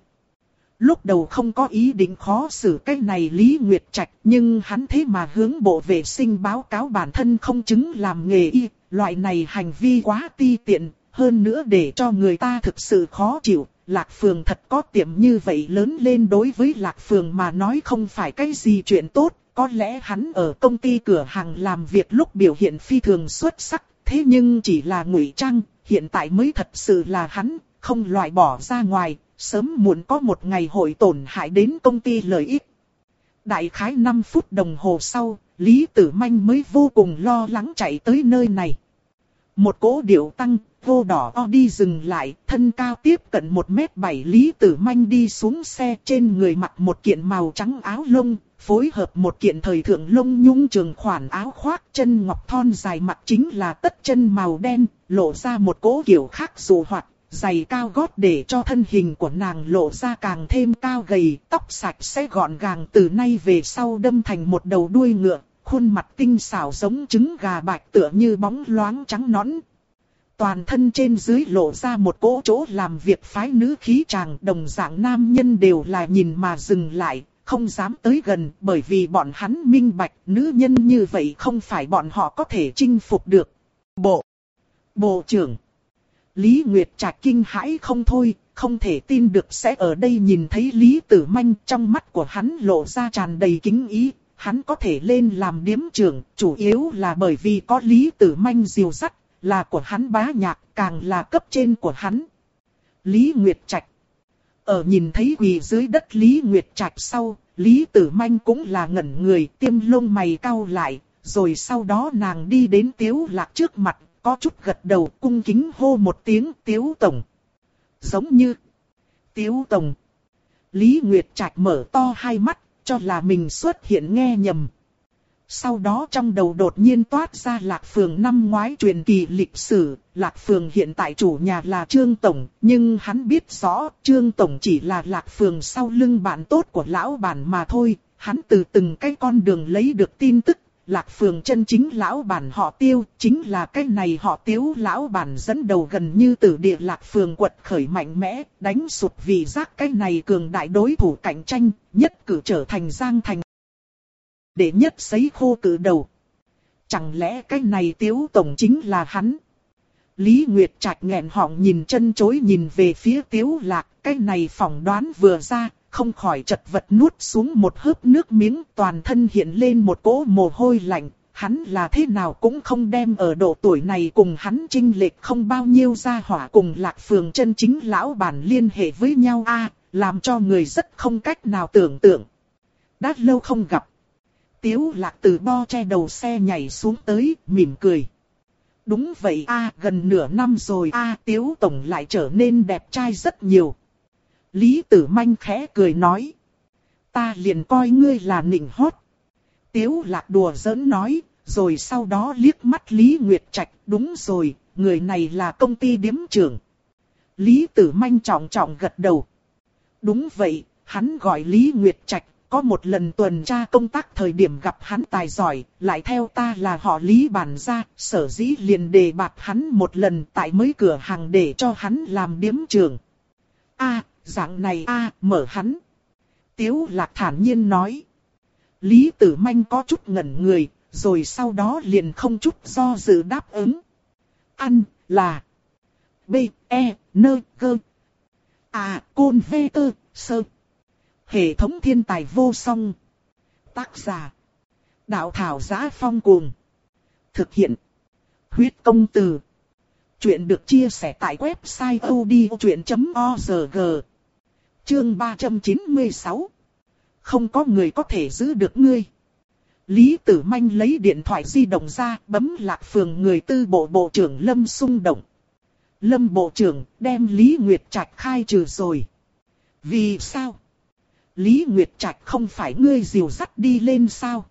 Lúc đầu không có ý định khó xử cái này Lý Nguyệt Trạch nhưng hắn thế mà hướng bộ vệ sinh báo cáo bản thân không chứng làm nghề y. Loại này hành vi quá ti tiện, hơn nữa để cho người ta thực sự khó chịu, Lạc Phường thật có tiệm như vậy lớn lên đối với Lạc Phường mà nói không phải cái gì chuyện tốt, có lẽ hắn ở công ty cửa hàng làm việc lúc biểu hiện phi thường xuất sắc, thế nhưng chỉ là ngụy trang, hiện tại mới thật sự là hắn, không loại bỏ ra ngoài, sớm muộn có một ngày hội tổn hại đến công ty lợi ích. Đại khái 5 phút đồng hồ sau, Lý Tử Manh mới vô cùng lo lắng chạy tới nơi này. Một cỗ điệu tăng, vô đỏ o đi dừng lại, thân cao tiếp cận 1 mét 7 Lý Tử Manh đi xuống xe trên người mặc một kiện màu trắng áo lông, phối hợp một kiện thời thượng lông nhung trường khoản áo khoác chân ngọc thon dài mặt chính là tất chân màu đen, lộ ra một cỗ kiểu khác dù hoạt, giày cao gót để cho thân hình của nàng lộ ra càng thêm cao gầy, tóc sạch sẽ gọn gàng từ nay về sau đâm thành một đầu đuôi ngựa, khuôn mặt tinh xảo giống trứng gà bạch tựa như bóng loáng trắng nõn. Toàn thân trên dưới lộ ra một cỗ chỗ làm việc phái nữ khí chàng đồng dạng nam nhân đều là nhìn mà dừng lại, không dám tới gần bởi vì bọn hắn minh bạch nữ nhân như vậy không phải bọn họ có thể chinh phục được. Bộ Bộ trưởng Lý Nguyệt Trạch kinh hãi không thôi, không thể tin được sẽ ở đây nhìn thấy Lý Tử Manh trong mắt của hắn lộ ra tràn đầy kính ý, hắn có thể lên làm điếm trưởng, chủ yếu là bởi vì có Lý Tử Manh diều sắt, là của hắn bá nhạc, càng là cấp trên của hắn. Lý Nguyệt Trạch ở nhìn thấy quỳ dưới đất Lý Nguyệt Trạch sau, Lý Tử Manh cũng là ngẩn người, tiêm lông mày cau lại, rồi sau đó nàng đi đến Tiếu Lạc trước mặt, có chút gật đầu cung kính hô một tiếng Tiếu Tổng. Giống như Tiếu Tổng. Lý Nguyệt Trạch mở to hai mắt, cho là mình xuất hiện nghe nhầm. Sau đó trong đầu đột nhiên toát ra Lạc Phường năm ngoái truyền kỳ lịch sử, Lạc Phường hiện tại chủ nhà là Trương Tổng, nhưng hắn biết rõ Trương Tổng chỉ là Lạc Phường sau lưng bạn tốt của lão bản mà thôi, hắn từ từng cái con đường lấy được tin tức, Lạc Phường chân chính lão bản họ tiêu, chính là cái này họ tiếu lão bản dẫn đầu gần như từ địa Lạc Phường quật khởi mạnh mẽ, đánh sụt vì giác cái này cường đại đối thủ cạnh tranh, nhất cử trở thành giang thành. Để nhất sấy khô cử đầu. Chẳng lẽ cái này tiếu tổng chính là hắn? Lý Nguyệt Trạch nghẹn họng nhìn chân chối nhìn về phía tiếu lạc, cái này phỏng đoán vừa ra, không khỏi chật vật nuốt xuống một hớp nước miếng toàn thân hiện lên một cỗ mồ hôi lạnh. Hắn là thế nào cũng không đem ở độ tuổi này cùng hắn trinh lệch không bao nhiêu ra hỏa cùng lạc phường chân chính lão bản liên hệ với nhau a làm cho người rất không cách nào tưởng tượng. Đã lâu không gặp. Tiếu lạc từ bo che đầu xe nhảy xuống tới, mỉm cười. Đúng vậy a gần nửa năm rồi a Tiếu Tổng lại trở nên đẹp trai rất nhiều. Lý Tử Manh khẽ cười nói. Ta liền coi ngươi là nịnh hót. Tiếu lạc đùa giỡn nói, rồi sau đó liếc mắt Lý Nguyệt Trạch, đúng rồi, người này là công ty điếm trưởng. Lý Tử Manh trọng trọng gật đầu. Đúng vậy, hắn gọi Lý Nguyệt Trạch, có một lần tuần tra công tác thời điểm gặp hắn tài giỏi, lại theo ta là họ Lý bản ra, sở dĩ liền đề bạt hắn một lần tại mấy cửa hàng để cho hắn làm điếm trường A, dạng này a mở hắn. Tiếu lạc thản nhiên nói. Lý tử manh có chút ngẩn người, rồi sau đó liền không chút do dự đáp ứng. Ăn, là. B, E, N, G. À, côn V, T, Sơ. Hệ thống thiên tài vô song. Tác giả. Đạo thảo giá phong cuồng. Thực hiện. Huyết công từ. Chuyện được chia sẻ tại website odchuyện.org. Chương 396 Không có người có thể giữ được ngươi. Lý Tử Manh lấy điện thoại di động ra, bấm lạc phường người tư bộ bộ trưởng Lâm xung động. Lâm bộ trưởng đem Lý Nguyệt Trạch khai trừ rồi. Vì sao? Lý Nguyệt Trạch không phải ngươi diều dắt đi lên sao?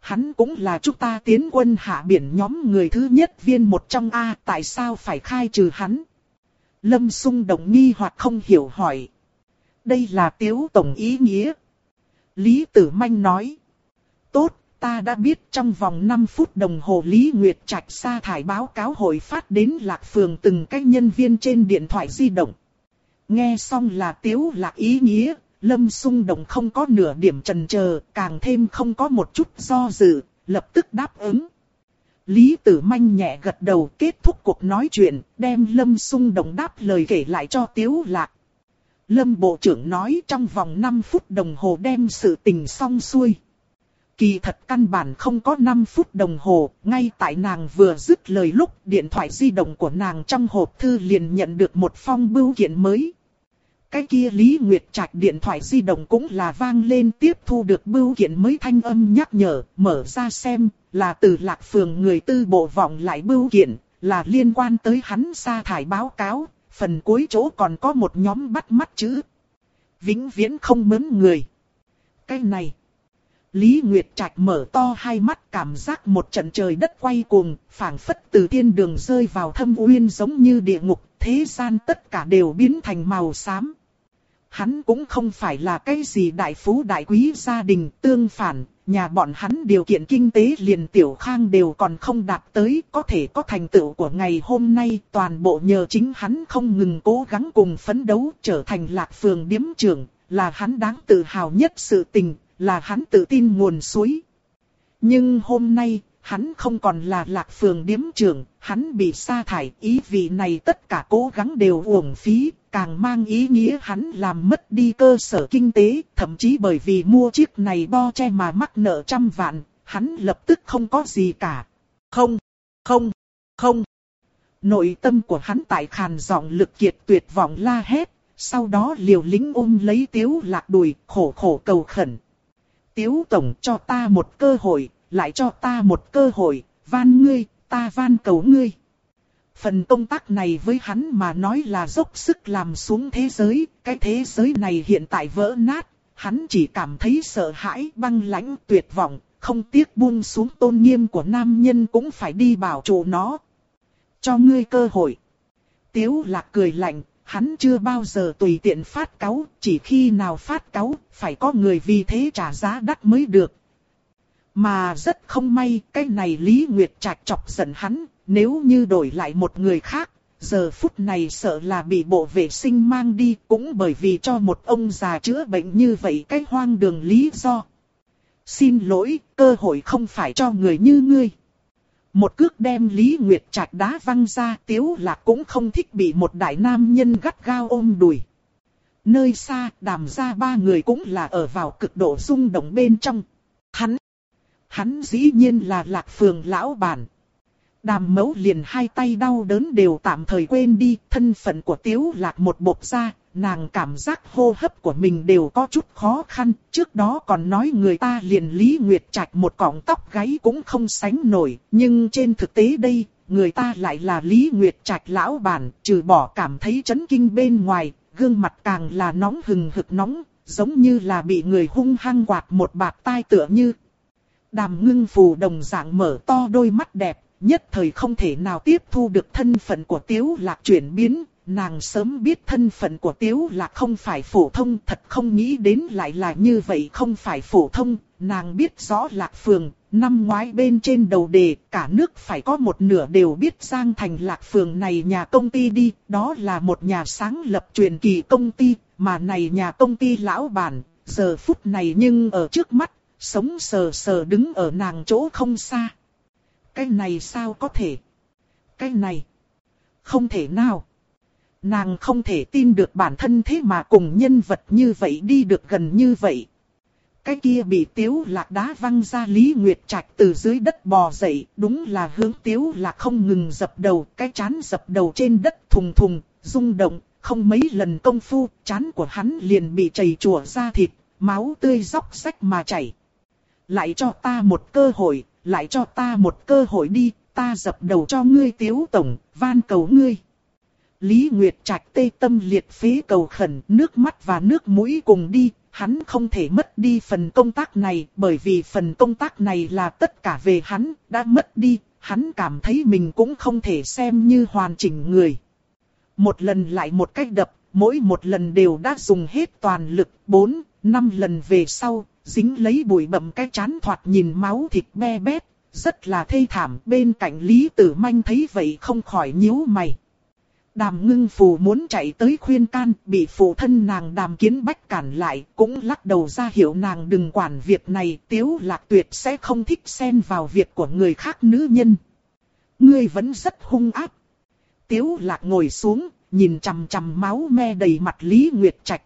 Hắn cũng là chúng ta tiến quân hạ biển nhóm người thứ nhất viên một trong A, tại sao phải khai trừ hắn? Lâm xung Đồng nghi hoặc không hiểu hỏi. Đây là tiếu tổng ý nghĩa. Lý Tử Manh nói. Tốt, ta đã biết trong vòng 5 phút đồng hồ Lý Nguyệt Trạch sa thải báo cáo hội phát đến lạc phường từng cách nhân viên trên điện thoại di động. Nghe xong là tiếu lạc ý nghĩa, Lâm xung động không có nửa điểm trần chờ càng thêm không có một chút do dự, lập tức đáp ứng. Lý Tử Manh nhẹ gật đầu kết thúc cuộc nói chuyện, đem Lâm xung động đáp lời kể lại cho Tiếu Lạc. Lâm Bộ trưởng nói trong vòng 5 phút đồng hồ đem sự tình xong xuôi. Kỳ thật căn bản không có 5 phút đồng hồ, ngay tại nàng vừa dứt lời lúc điện thoại di động của nàng trong hộp thư liền nhận được một phong bưu kiện mới. Cái kia Lý Nguyệt Trạch điện thoại di động cũng là vang lên tiếp thu được bưu kiện mới thanh âm nhắc nhở, mở ra xem, là từ lạc phường người tư bộ vọng lại bưu kiện, là liên quan tới hắn sa thải báo cáo, phần cuối chỗ còn có một nhóm bắt mắt chữ. Vĩnh viễn không mớn người. Cái này. Lý Nguyệt Trạch mở to hai mắt cảm giác một trận trời đất quay cuồng, phảng phất từ thiên đường rơi vào thâm uyên giống như địa ngục, thế gian tất cả đều biến thành màu xám. Hắn cũng không phải là cái gì đại phú đại quý gia đình tương phản, nhà bọn hắn điều kiện kinh tế liền tiểu khang đều còn không đạt tới, có thể có thành tựu của ngày hôm nay, toàn bộ nhờ chính hắn không ngừng cố gắng cùng phấn đấu trở thành lạc phường điếm trưởng, là hắn đáng tự hào nhất sự tình, là hắn tự tin nguồn suối. Nhưng hôm nay, hắn không còn là lạc phường điếm trưởng, hắn bị sa thải, ý vị này tất cả cố gắng đều uổng phí, càng mang ý nghĩa hắn làm mất đi cơ sở kinh tế, thậm chí bởi vì mua chiếc này bo che mà mắc nợ trăm vạn, hắn lập tức không có gì cả. Không, không, không. Nội tâm của hắn tại khàn giọng lực kiệt tuyệt vọng la hét, sau đó liều lính ôm lấy tiếu lạc đùi, khổ khổ cầu khẩn. Tiếu tổng cho ta một cơ hội, lại cho ta một cơ hội, van ngươi, ta van cầu ngươi. Phần công tác này với hắn mà nói là dốc sức làm xuống thế giới, cái thế giới này hiện tại vỡ nát, hắn chỉ cảm thấy sợ hãi, băng lãnh, tuyệt vọng, không tiếc buông xuống tôn nghiêm của nam nhân cũng phải đi bảo trụ nó. Cho ngươi cơ hội. Tiếu lạc cười lạnh, hắn chưa bao giờ tùy tiện phát cáu, chỉ khi nào phát cáu, phải có người vì thế trả giá đắt mới được. Mà rất không may, cái này Lý Nguyệt Trạch chọc giận hắn, nếu như đổi lại một người khác, giờ phút này sợ là bị bộ vệ sinh mang đi, cũng bởi vì cho một ông già chữa bệnh như vậy cái hoang đường lý do. Xin lỗi, cơ hội không phải cho người như ngươi. Một cước đem Lý Nguyệt Trạch đá văng ra tiếu là cũng không thích bị một đại nam nhân gắt gao ôm đùi. Nơi xa đàm ra ba người cũng là ở vào cực độ rung động bên trong. Hắn, hắn dĩ nhiên là lạc phường lão bản. Đàm mẫu liền hai tay đau đớn đều tạm thời quên đi, thân phận của tiếu lạc một bộc ra, nàng cảm giác hô hấp của mình đều có chút khó khăn, trước đó còn nói người ta liền Lý Nguyệt Trạch một cọng tóc gáy cũng không sánh nổi, nhưng trên thực tế đây, người ta lại là Lý Nguyệt Trạch lão bản, trừ bỏ cảm thấy chấn kinh bên ngoài, gương mặt càng là nóng hừng hực nóng, giống như là bị người hung hăng quạt một bạt tai tựa như. Đàm ngưng phù đồng dạng mở to đôi mắt đẹp, nhất thời không thể nào tiếp thu được thân phận của tiếu lạc chuyển biến, nàng sớm biết thân phận của Tiếu Lạc không phải phổ thông, thật không nghĩ đến lại là như vậy không phải phổ thông, nàng biết rõ Lạc Phường, năm ngoái bên trên đầu đề, cả nước phải có một nửa đều biết Giang Thành Lạc Phường này nhà công ty đi, đó là một nhà sáng lập truyền kỳ công ty, mà này nhà công ty lão bản, giờ phút này nhưng ở trước mắt, sống sờ sờ đứng ở nàng chỗ không xa. Cái này sao có thể? Cái này, không thể nào. Nàng không thể tin được bản thân thế mà cùng nhân vật như vậy đi được gần như vậy. Cái kia bị tiếu lạc đá văng ra Lý Nguyệt Trạch từ dưới đất bò dậy, đúng là hướng tiếu lạc không ngừng dập đầu, cái chán dập đầu trên đất thùng thùng, rung động, không mấy lần công phu, chán của hắn liền bị chảy chùa ra thịt, máu tươi róc rách mà chảy. Lại cho ta một cơ hội, lại cho ta một cơ hội đi, ta dập đầu cho ngươi tiếu tổng, van cầu ngươi. Lý Nguyệt Trạch tê tâm liệt phế cầu khẩn, nước mắt và nước mũi cùng đi, hắn không thể mất đi phần công tác này, bởi vì phần công tác này là tất cả về hắn, đã mất đi, hắn cảm thấy mình cũng không thể xem như hoàn chỉnh người. Một lần lại một cách đập, mỗi một lần đều đã dùng hết toàn lực, bốn, năm lần về sau, dính lấy bụi bậm cái chán thoạt nhìn máu thịt be bét, rất là thê thảm, bên cạnh Lý Tử Manh thấy vậy không khỏi nhíu mày. Đàm ngưng phù muốn chạy tới khuyên can, bị phụ thân nàng đàm kiến bách cản lại, cũng lắc đầu ra hiệu nàng đừng quản việc này, tiếu lạc tuyệt sẽ không thích xen vào việc của người khác nữ nhân. Ngươi vẫn rất hung áp. Tiếu lạc ngồi xuống, nhìn chằm chằm máu me đầy mặt Lý Nguyệt Trạch.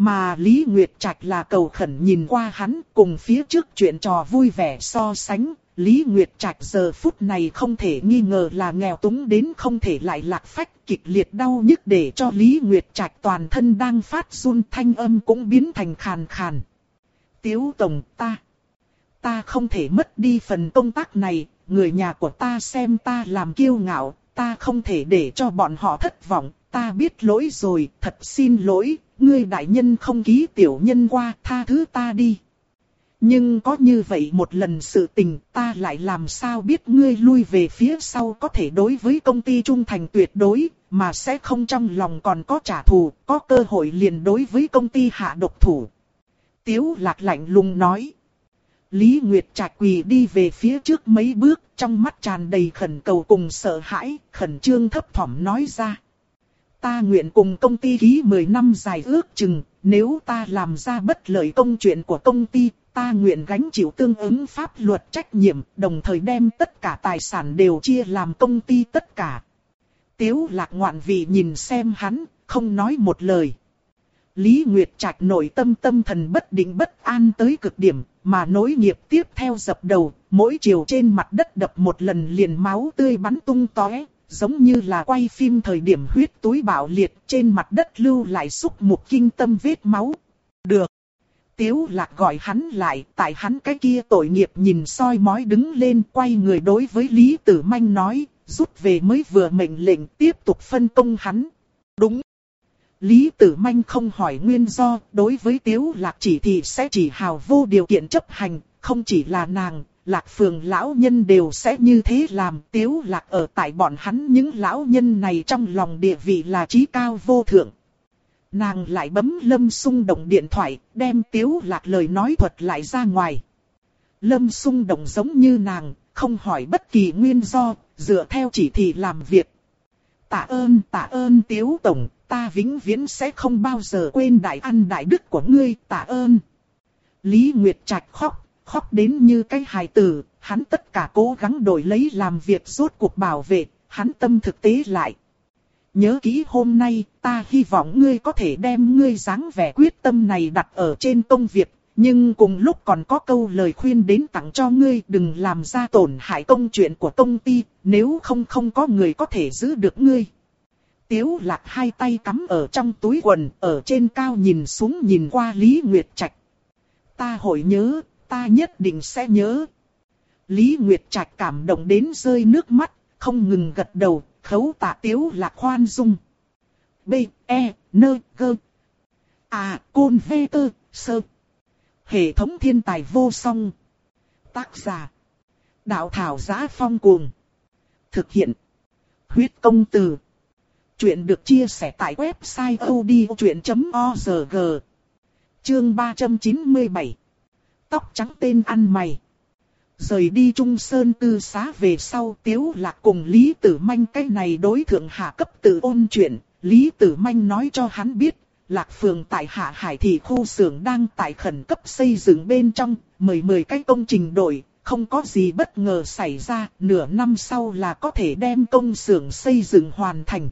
Mà Lý Nguyệt Trạch là cầu khẩn nhìn qua hắn, cùng phía trước chuyện trò vui vẻ so sánh, Lý Nguyệt Trạch giờ phút này không thể nghi ngờ là nghèo túng đến không thể lại lạc phách kịch liệt đau nhức để cho Lý Nguyệt Trạch toàn thân đang phát run thanh âm cũng biến thành khàn khàn. Tiếu Tổng ta, ta không thể mất đi phần công tác này, người nhà của ta xem ta làm kiêu ngạo, ta không thể để cho bọn họ thất vọng, ta biết lỗi rồi, thật xin lỗi, ngươi đại nhân không ký tiểu nhân qua, tha thứ ta đi. Nhưng có như vậy một lần sự tình ta lại làm sao biết ngươi lui về phía sau có thể đối với công ty trung thành tuyệt đối, mà sẽ không trong lòng còn có trả thù, có cơ hội liền đối với công ty hạ độc thủ. Tiếu lạc lạnh lùng nói. Lý Nguyệt Trạch quỳ đi về phía trước mấy bước, trong mắt tràn đầy khẩn cầu cùng sợ hãi, khẩn trương thấp thỏm nói ra. Ta nguyện cùng công ty ký 10 năm dài ước chừng, nếu ta làm ra bất lợi công chuyện của công ty, ta nguyện gánh chịu tương ứng pháp luật trách nhiệm, đồng thời đem tất cả tài sản đều chia làm công ty tất cả. Tiếu lạc ngoạn vị nhìn xem hắn, không nói một lời. Lý Nguyệt Trạch nội tâm tâm thần bất định bất an tới cực điểm, mà nối nghiệp tiếp theo dập đầu, mỗi chiều trên mặt đất đập một lần liền máu tươi bắn tung tóe, giống như là quay phim thời điểm huyết túi bạo liệt trên mặt đất lưu lại xúc một kinh tâm vết máu. Được. Tiếu lạc gọi hắn lại, tại hắn cái kia tội nghiệp nhìn soi mói đứng lên quay người đối với Lý Tử Manh nói, rút về mới vừa mệnh lệnh tiếp tục phân công hắn. Đúng. Lý Tử Manh không hỏi nguyên do, đối với Tiếu Lạc chỉ thì sẽ chỉ hào vô điều kiện chấp hành, không chỉ là nàng, Lạc Phường lão nhân đều sẽ như thế làm. Tiếu Lạc ở tại bọn hắn những lão nhân này trong lòng địa vị là trí cao vô thượng. Nàng lại bấm Lâm Sung Động điện thoại, đem Tiếu Lạc lời nói thuật lại ra ngoài. Lâm Sung Động giống như nàng, không hỏi bất kỳ nguyên do, dựa theo chỉ thị làm việc. Tạ ơn, tạ ơn Tiếu Tổng, ta vĩnh viễn sẽ không bao giờ quên đại ăn đại đức của ngươi, tạ ơn. Lý Nguyệt Trạch khóc, khóc đến như cái hài tử, hắn tất cả cố gắng đổi lấy làm việc rốt cuộc bảo vệ, hắn tâm thực tế lại. Nhớ kỹ hôm nay, ta hy vọng ngươi có thể đem ngươi dáng vẻ quyết tâm này đặt ở trên công việc, nhưng cùng lúc còn có câu lời khuyên đến tặng cho ngươi đừng làm ra tổn hại công chuyện của công ty, nếu không không có người có thể giữ được ngươi. Tiếu lạc hai tay cắm ở trong túi quần, ở trên cao nhìn xuống nhìn qua Lý Nguyệt Trạch. Ta hội nhớ, ta nhất định sẽ nhớ. Lý Nguyệt Trạch cảm động đến rơi nước mắt, không ngừng gật đầu, khấu tạ tiếu lạc khoan dung. B, E, N, G. À, côn vê tơ, sơ. Hệ thống thiên tài vô song. Tác giả. Đạo thảo giá phong cuồng. Thực hiện. Huyết công từ. Chuyện được chia sẻ tại website odchuyện.org. Chương 397. Tóc trắng tên ăn mày. Rời đi Trung Sơn tư xá về sau Tiếu Lạc cùng Lý Tử Manh cái này đối thượng hạ cấp tự ôn chuyện. Lý Tử Manh nói cho hắn biết Lạc Phường tại Hạ Hải thị khu xưởng đang tại khẩn cấp xây dựng bên trong, mười mười cái công trình đổi, không có gì bất ngờ xảy ra, nửa năm sau là có thể đem công xưởng xây dựng hoàn thành.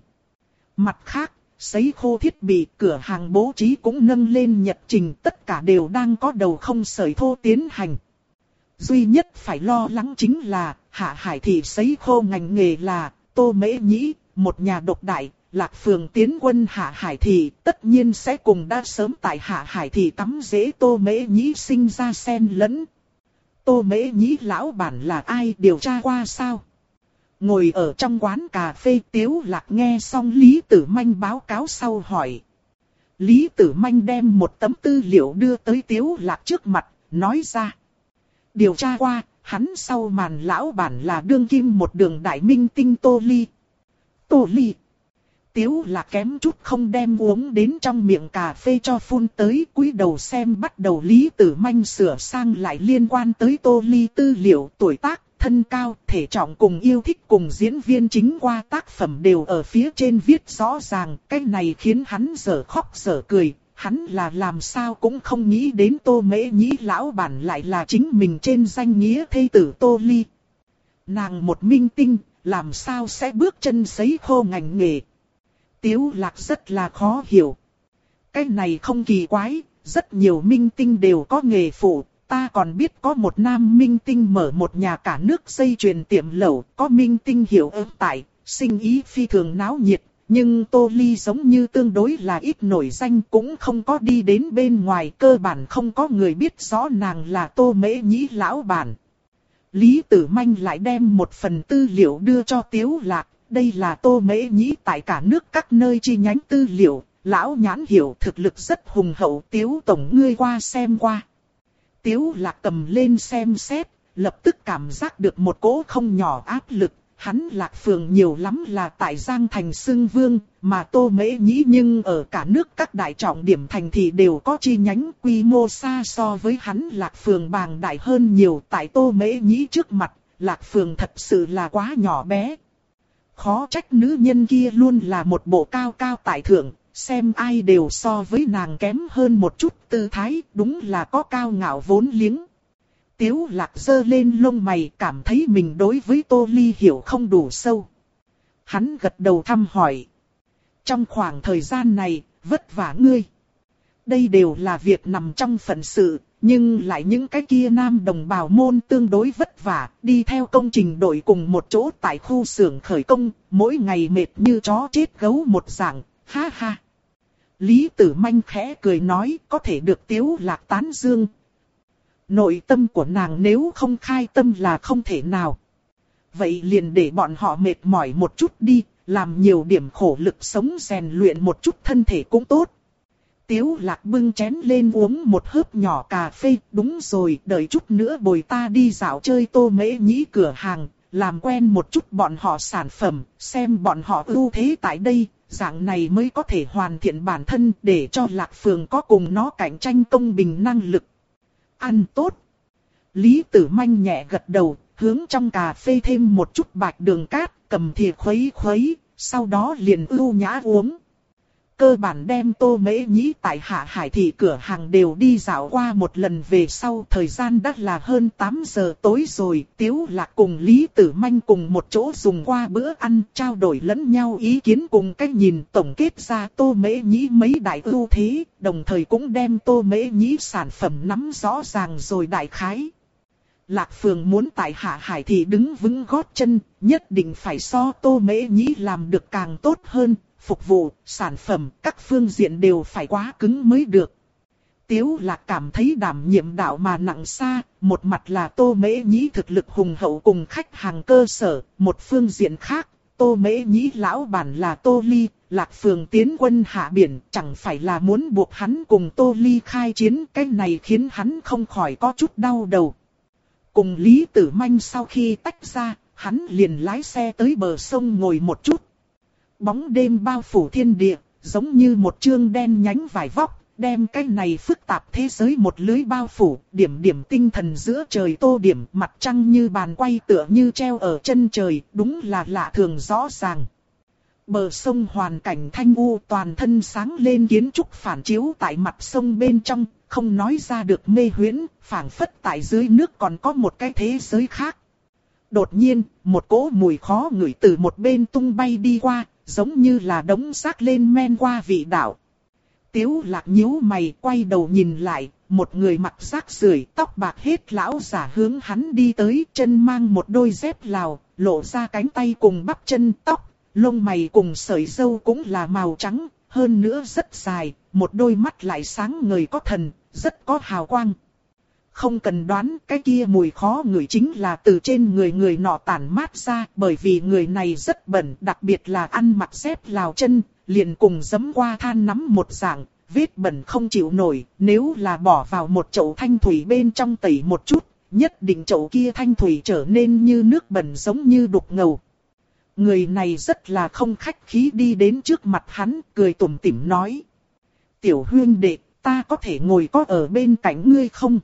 Mặt khác, sấy khô thiết bị cửa hàng bố trí cũng nâng lên nhật trình tất cả đều đang có đầu không sởi thô tiến hành. Duy nhất phải lo lắng chính là hạ hải thị sấy khô ngành nghề là tô mễ nhĩ, một nhà độc đại, lạc phường tiến quân hạ hải thị tất nhiên sẽ cùng đã sớm tại hạ hải thị tắm dễ tô mễ nhĩ sinh ra sen lẫn. Tô mễ nhĩ lão bản là ai điều tra qua sao? Ngồi ở trong quán cà phê tiếu lạc nghe xong Lý Tử Manh báo cáo sau hỏi. Lý Tử Manh đem một tấm tư liệu đưa tới tiếu lạc trước mặt, nói ra. Điều tra qua, hắn sau màn lão bản là đương kim một đường đại minh tinh Tô Ly. Tô Ly. Tiếu là kém chút không đem uống đến trong miệng cà phê cho phun tới cúi đầu xem bắt đầu Lý Tử Manh sửa sang lại liên quan tới Tô Ly tư liệu tuổi tác thân cao, thể trọng cùng yêu thích cùng diễn viên chính qua tác phẩm đều ở phía trên viết rõ ràng, cái này khiến hắn dở khóc dở cười, hắn là làm sao cũng không nghĩ đến tô mễ nhĩ lão bản lại là chính mình trên danh nghĩa thê tử tô ly. Nàng một minh tinh, làm sao sẽ bước chân sấy khô ngành nghề. Tiếu lạc rất là khó hiểu. Cái này không kỳ quái, rất nhiều minh tinh đều có nghề phụ, Ta còn biết có một nam minh tinh mở một nhà cả nước xây truyền tiệm lẩu, có minh tinh hiểu ơn tại, sinh ý phi thường náo nhiệt. Nhưng Tô Ly giống như tương đối là ít nổi danh cũng không có đi đến bên ngoài cơ bản không có người biết rõ nàng là Tô Mễ Nhĩ lão bản. Lý Tử Manh lại đem một phần tư liệu đưa cho Tiếu Lạc, đây là Tô Mễ Nhĩ tại cả nước các nơi chi nhánh tư liệu, lão nhãn hiểu thực lực rất hùng hậu Tiếu Tổng ngươi qua xem qua. Tiếu lạc cầm lên xem xét, lập tức cảm giác được một cỗ không nhỏ áp lực. Hắn lạc phường nhiều lắm là tại Giang Thành Sưng Vương, mà Tô Mễ Nhĩ nhưng ở cả nước các đại trọng điểm thành thị đều có chi nhánh quy mô xa so với hắn lạc phường bàng đại hơn nhiều tại Tô Mễ Nhĩ trước mặt, lạc phường thật sự là quá nhỏ bé. Khó trách nữ nhân kia luôn là một bộ cao cao tại thượng, xem ai đều so với nàng kém hơn một chút tư thái, đúng là có cao ngạo vốn liếng. Tiếu lạc dơ lên lông mày cảm thấy mình đối với Tô Ly hiểu không đủ sâu. Hắn gật đầu thăm hỏi. Trong khoảng thời gian này, vất vả ngươi. Đây đều là việc nằm trong phận sự, nhưng lại những cái kia nam đồng bào môn tương đối vất vả, đi theo công trình đội cùng một chỗ tại khu xưởng khởi công, mỗi ngày mệt như chó chết gấu một dạng, ha ha. Lý Tử Manh khẽ cười nói có thể được tiếu lạc tán dương. Nội tâm của nàng nếu không khai tâm là không thể nào. vậy liền để bọn họ mệt mỏi một chút đi, làm nhiều điểm khổ lực sống rèn luyện một chút thân thể cũng tốt. Tiếu lạc bưng chén lên uống một hớp nhỏ cà phê, đúng rồi, đợi chút nữa bồi ta đi dạo chơi tô mễ nhĩ cửa hàng, làm quen một chút bọn họ sản phẩm, xem bọn họ ưu thế tại đây, dạng này mới có thể hoàn thiện bản thân để cho lạc phường có cùng nó cạnh tranh công bình năng lực. Ăn tốt. Lý tử manh nhẹ gật đầu, hướng trong cà phê thêm một chút bạch đường cát, cầm thìa khuấy khuấy, sau đó liền ưu nhã uống. Cơ bản đem tô mễ nhĩ tại hạ hải thị cửa hàng đều đi dạo qua một lần về sau thời gian đã là hơn 8 giờ tối rồi. Tiếu lạc cùng Lý Tử Manh cùng một chỗ dùng qua bữa ăn trao đổi lẫn nhau ý kiến cùng cách nhìn tổng kết ra tô mễ nhĩ mấy đại ưu thế, đồng thời cũng đem tô mễ nhĩ sản phẩm nắm rõ ràng rồi đại khái. Lạc Phường muốn tại Hạ Hải thì đứng vững gót chân, nhất định phải so Tô Mễ Nhĩ làm được càng tốt hơn, phục vụ, sản phẩm, các phương diện đều phải quá cứng mới được. Tiếu lạc cảm thấy đảm nhiệm đạo mà nặng xa, một mặt là Tô Mễ Nhĩ thực lực hùng hậu cùng khách hàng cơ sở, một phương diện khác, Tô Mễ Nhĩ lão bản là Tô Ly, Lạc Phường tiến quân hạ biển, chẳng phải là muốn buộc hắn cùng Tô Ly khai chiến, cái này khiến hắn không khỏi có chút đau đầu. Cùng Lý Tử Manh sau khi tách ra, hắn liền lái xe tới bờ sông ngồi một chút. Bóng đêm bao phủ thiên địa, giống như một chương đen nhánh vải vóc, đem cái này phức tạp thế giới một lưới bao phủ, điểm điểm tinh thần giữa trời tô điểm, mặt trăng như bàn quay tựa như treo ở chân trời, đúng là lạ thường rõ ràng. Bờ sông hoàn cảnh thanh u toàn thân sáng lên kiến trúc phản chiếu tại mặt sông bên trong, không nói ra được mê huyễn, phảng phất tại dưới nước còn có một cái thế giới khác. Đột nhiên, một cỗ mùi khó ngửi từ một bên tung bay đi qua, giống như là đống xác lên men qua vị đạo. Tiếu lạc nhíu mày quay đầu nhìn lại, một người mặc rác rưởi tóc bạc hết lão giả hướng hắn đi tới chân mang một đôi dép lào, lộ ra cánh tay cùng bắp chân tóc, lông mày cùng sợi dâu cũng là màu trắng, hơn nữa rất dài, một đôi mắt lại sáng ngời có thần, rất có hào quang. Không cần đoán cái kia mùi khó ngửi chính là từ trên người người nọ tản mát ra bởi vì người này rất bẩn đặc biệt là ăn mặc dép lào chân, liền cùng dấm qua than nắm một dạng, vết bẩn không chịu nổi, nếu là bỏ vào một chậu thanh thủy bên trong tẩy một chút, nhất định chậu kia thanh thủy trở nên như nước bẩn giống như đục ngầu. Người này rất là không khách khí đi đến trước mặt hắn, cười tủm tỉm nói. Tiểu huyên đệ, ta có thể ngồi có ở bên cạnh ngươi không?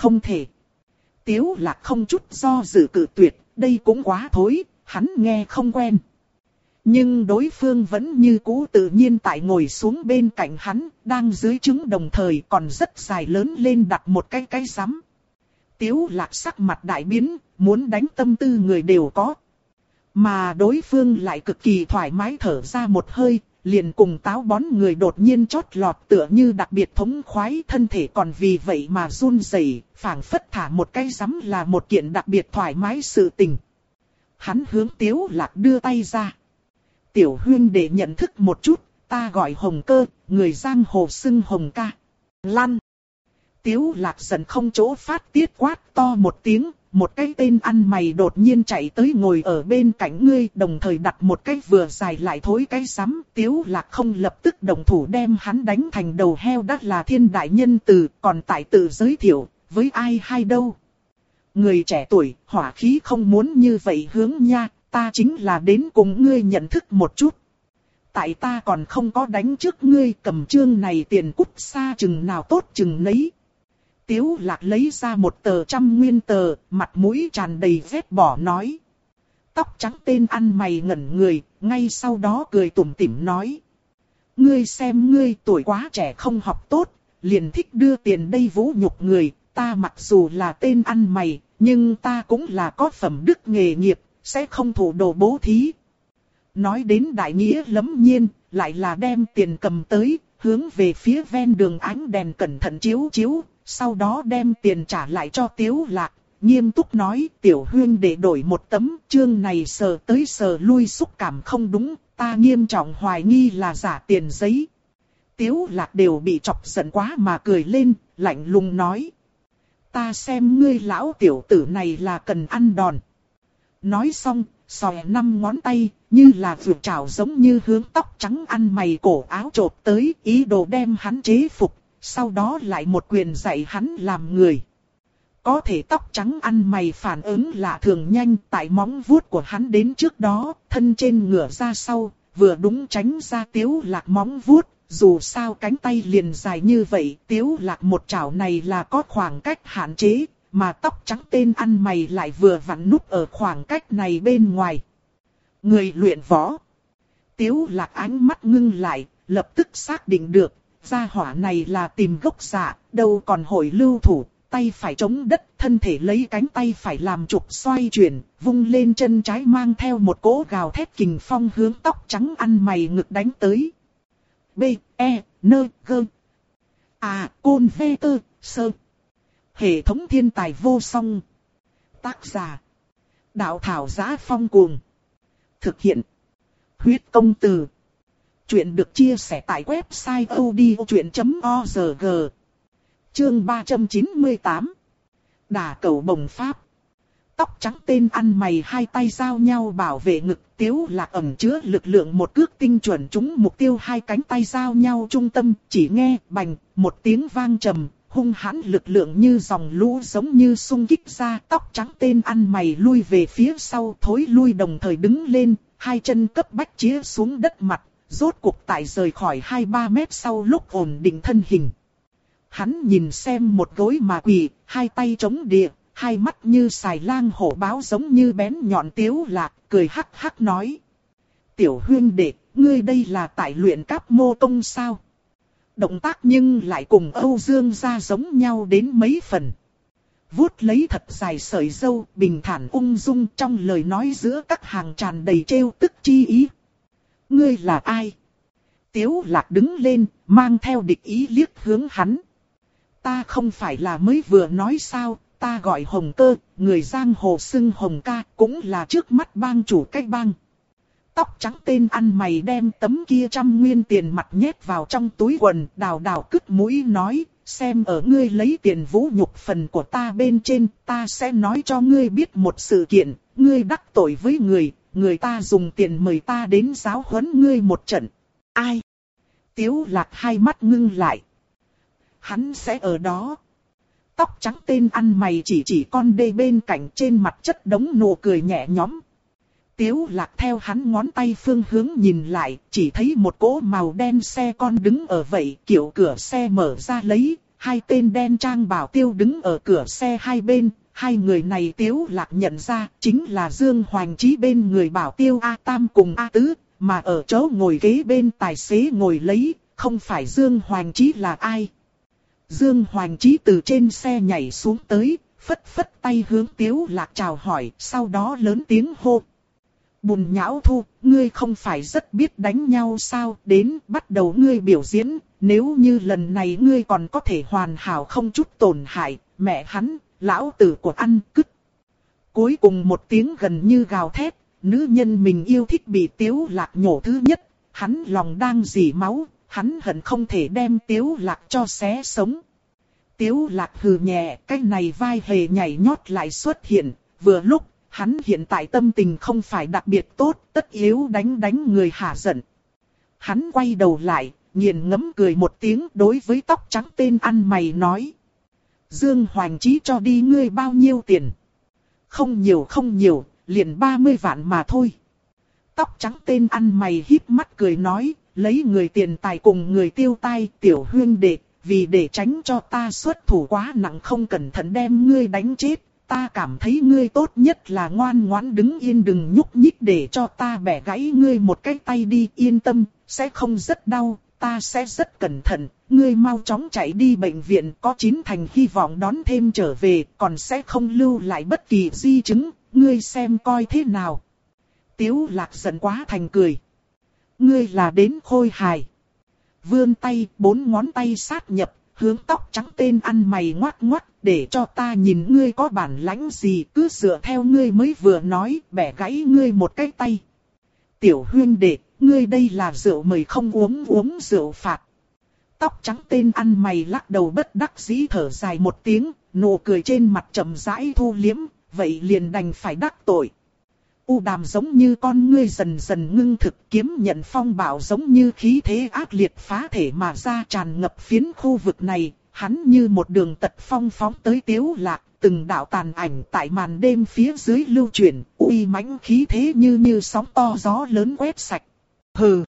Không thể. Tiếu lạc không chút do dự cự tuyệt, đây cũng quá thối, hắn nghe không quen. Nhưng đối phương vẫn như cũ tự nhiên tại ngồi xuống bên cạnh hắn, đang dưới chứng đồng thời còn rất dài lớn lên đặt một cái cái sắm. Tiếu lạc sắc mặt đại biến, muốn đánh tâm tư người đều có. Mà đối phương lại cực kỳ thoải mái thở ra một hơi, liền cùng táo bón người đột nhiên chót lọt tựa như đặc biệt thống khoái thân thể còn vì vậy mà run rẩy, phảng phất thả một cái rắm là một kiện đặc biệt thoải mái sự tình. Hắn hướng tiếu lạc đưa tay ra. Tiểu huyên để nhận thức một chút, ta gọi hồng cơ, người giang hồ xưng hồng ca. Lan. Tiếu lạc dần không chỗ phát tiết quát to một tiếng, một cái tên ăn mày đột nhiên chạy tới ngồi ở bên cạnh ngươi, đồng thời đặt một cái vừa dài lại thối cái sắm, tiếu lạc không lập tức đồng thủ đem hắn đánh thành đầu heo đắt là thiên đại nhân từ, còn tại tự giới thiệu, với ai hay đâu. Người trẻ tuổi, hỏa khí không muốn như vậy hướng nha, ta chính là đến cùng ngươi nhận thức một chút. Tại ta còn không có đánh trước ngươi cầm chương này tiền cút xa chừng nào tốt chừng nấy. Tiếu lạc lấy ra một tờ trăm nguyên tờ, mặt mũi tràn đầy vết bỏ nói. Tóc trắng tên ăn mày ngẩn người, ngay sau đó cười tủm tỉm nói. Ngươi xem ngươi tuổi quá trẻ không học tốt, liền thích đưa tiền đây vũ nhục người, ta mặc dù là tên ăn mày, nhưng ta cũng là có phẩm đức nghề nghiệp, sẽ không thủ đồ bố thí. Nói đến đại nghĩa lấm nhiên, lại là đem tiền cầm tới, hướng về phía ven đường ánh đèn cẩn thận chiếu chiếu, sau đó đem tiền trả lại cho Tiếu Lạc, nghiêm túc nói tiểu huyên để đổi một tấm chương này sờ tới sờ lui xúc cảm không đúng, ta nghiêm trọng hoài nghi là giả tiền giấy. Tiếu Lạc đều bị chọc giận quá mà cười lên, lạnh lùng nói. Ta xem ngươi lão tiểu tử này là cần ăn đòn. Nói xong, sòe năm ngón tay, như là vượt trào giống như hướng tóc trắng ăn mày cổ áo trộp tới, ý đồ đem hắn chế phục, sau đó lại một quyền dạy hắn làm người. Có thể tóc trắng ăn mày phản ứng lạ thường nhanh tại móng vuốt của hắn đến trước đó, thân trên ngửa ra sau, vừa đúng tránh ra tiếu lạc móng vuốt, dù sao cánh tay liền dài như vậy, tiếu lạc một chảo này là có khoảng cách hạn chế, mà tóc trắng tên ăn mày lại vừa vặn núp ở khoảng cách này bên ngoài. Người luyện võ. Tiếu lạc ánh mắt ngưng lại, lập tức xác định được, gia hỏa này là tìm gốc dạ, đâu còn hội lưu thủ, tay phải chống đất, thân thể lấy cánh tay phải làm trục xoay chuyển, vung lên chân trái mang theo một cỗ gào thét kình phong hướng tóc trắng ăn mày ngực đánh tới. B, E, N, G. À, Côn V, T, Sơ. Hệ thống thiên tài vô song. Tác giả. Đạo thảo giá phong cuồng. Thực hiện. Huyết công từ. Chuyện được chia sẻ tại website odchuyện.org. Chương 398. Đà cầu bồng pháp. Tóc trắng tên ăn mày hai tay giao nhau bảo vệ ngực, tiếu lạc ẩm chứa lực lượng một cước tinh chuẩn trúng mục tiêu hai cánh tay giao nhau trung tâm, chỉ nghe bành, một tiếng vang trầm, hung hãn lực lượng như dòng lũ giống như sung kích ra, tóc trắng tên ăn mày lui về phía sau, thối lui đồng thời đứng lên, hai chân cấp bách chĩa xuống đất mặt rốt cuộc tại rời khỏi 2-3 mét sau lúc ổn định thân hình. Hắn nhìn xem một gối mà quỳ, hai tay chống địa, hai mắt như xài lang hổ báo giống như bén nhọn tiếu lạc, cười hắc hắc nói. Tiểu huyên đệ, ngươi đây là tại luyện cáp mô công sao? Động tác nhưng lại cùng Âu Dương ra giống nhau đến mấy phần. Vuốt lấy thật dài sợi dâu, bình thản ung dung trong lời nói giữa các hàng tràn đầy trêu tức chi ý. Ngươi là ai? Tiếu lạc đứng lên, mang theo địch ý liếc hướng hắn. Ta không phải là mới vừa nói sao, ta gọi Hồng Cơ, người giang hồ xưng Hồng Ca, cũng là trước mắt bang chủ cách bang. Tóc trắng tên ăn mày đem tấm kia trăm nguyên tiền mặt nhét vào trong túi quần, đào đào cứt mũi nói, xem ở ngươi lấy tiền vũ nhục phần của ta bên trên, ta sẽ nói cho ngươi biết một sự kiện, ngươi đắc tội với người, người ta dùng tiền mời ta đến giáo huấn ngươi một trận. Ai? Tiếu lạc hai mắt ngưng lại. Hắn sẽ ở đó. Tóc trắng tên ăn mày chỉ chỉ con đê bên cạnh trên mặt chất đống nụ cười nhẹ nhõm. Tiếu lạc theo hắn ngón tay phương hướng nhìn lại, chỉ thấy một cỗ màu đen xe con đứng ở vậy, kiểu cửa xe mở ra lấy, hai tên đen trang bảo tiêu đứng ở cửa xe hai bên, hai người này tiếu lạc nhận ra chính là Dương Hoàng Chí bên người bảo tiêu A Tam cùng A Tứ, mà ở chỗ ngồi ghế bên tài xế ngồi lấy, không phải Dương Hoàng Chí là ai. Dương Hoàng Chí từ trên xe nhảy xuống tới, phất phất tay hướng tiếu lạc chào hỏi, sau đó lớn tiếng hô. Bùn nhão thu, ngươi không phải rất biết đánh nhau sao, đến bắt đầu ngươi biểu diễn, nếu như lần này ngươi còn có thể hoàn hảo không chút tổn hại, mẹ hắn, lão tử của ăn cứt. Cuối cùng một tiếng gần như gào thét, nữ nhân mình yêu thích bị tiếu lạc nhổ thứ nhất, hắn lòng đang dì máu, hắn hận không thể đem tiếu lạc cho xé sống. Tiếu lạc hừ nhẹ, cái này vai hề nhảy nhót lại xuất hiện, vừa lúc, hắn hiện tại tâm tình không phải đặc biệt tốt, tất yếu đánh đánh người hạ giận. Hắn quay đầu lại, nghiền ngấm cười một tiếng đối với tóc trắng tên ăn mày nói. Dương Hoàng Chí cho đi ngươi bao nhiêu tiền? Không nhiều không nhiều, liền 30 vạn mà thôi. Tóc trắng tên ăn mày híp mắt cười nói, lấy người tiền tài cùng người tiêu tai tiểu huyên đệ, vì để tránh cho ta xuất thủ quá nặng không cẩn thận đem ngươi đánh chết. Ta cảm thấy ngươi tốt nhất là ngoan ngoãn đứng yên đừng nhúc nhích để cho ta bẻ gãy ngươi một cái tay đi yên tâm, sẽ không rất đau, ta sẽ rất cẩn thận, ngươi mau chóng chạy đi bệnh viện có chín thành hy vọng đón thêm trở về, còn sẽ không lưu lại bất kỳ di chứng, ngươi xem coi thế nào. Tiếu lạc giận quá thành cười. Ngươi là đến khôi hài. Vươn tay, bốn ngón tay sát nhập, hướng tóc trắng tên ăn mày ngoát ngoát, để cho ta nhìn ngươi có bản lãnh gì, cứ dựa theo ngươi mới vừa nói, bẻ gãy ngươi một cái tay. Tiểu huyên đệ, ngươi đây là rượu mời không uống uống rượu phạt. Tóc trắng tên ăn mày lắc đầu bất đắc dĩ thở dài một tiếng, nụ cười trên mặt trầm rãi thu liếm, vậy liền đành phải đắc tội. U đàm giống như con ngươi dần dần ngưng thực kiếm nhận phong bảo giống như khí thế ác liệt phá thể mà ra tràn ngập phiến khu vực này, hắn như một đường tật phong phóng tới tiếu lạc, từng đạo tàn ảnh tại màn đêm phía dưới lưu chuyển, uy mãnh khí thế như như sóng to gió lớn quét sạch. Hừ!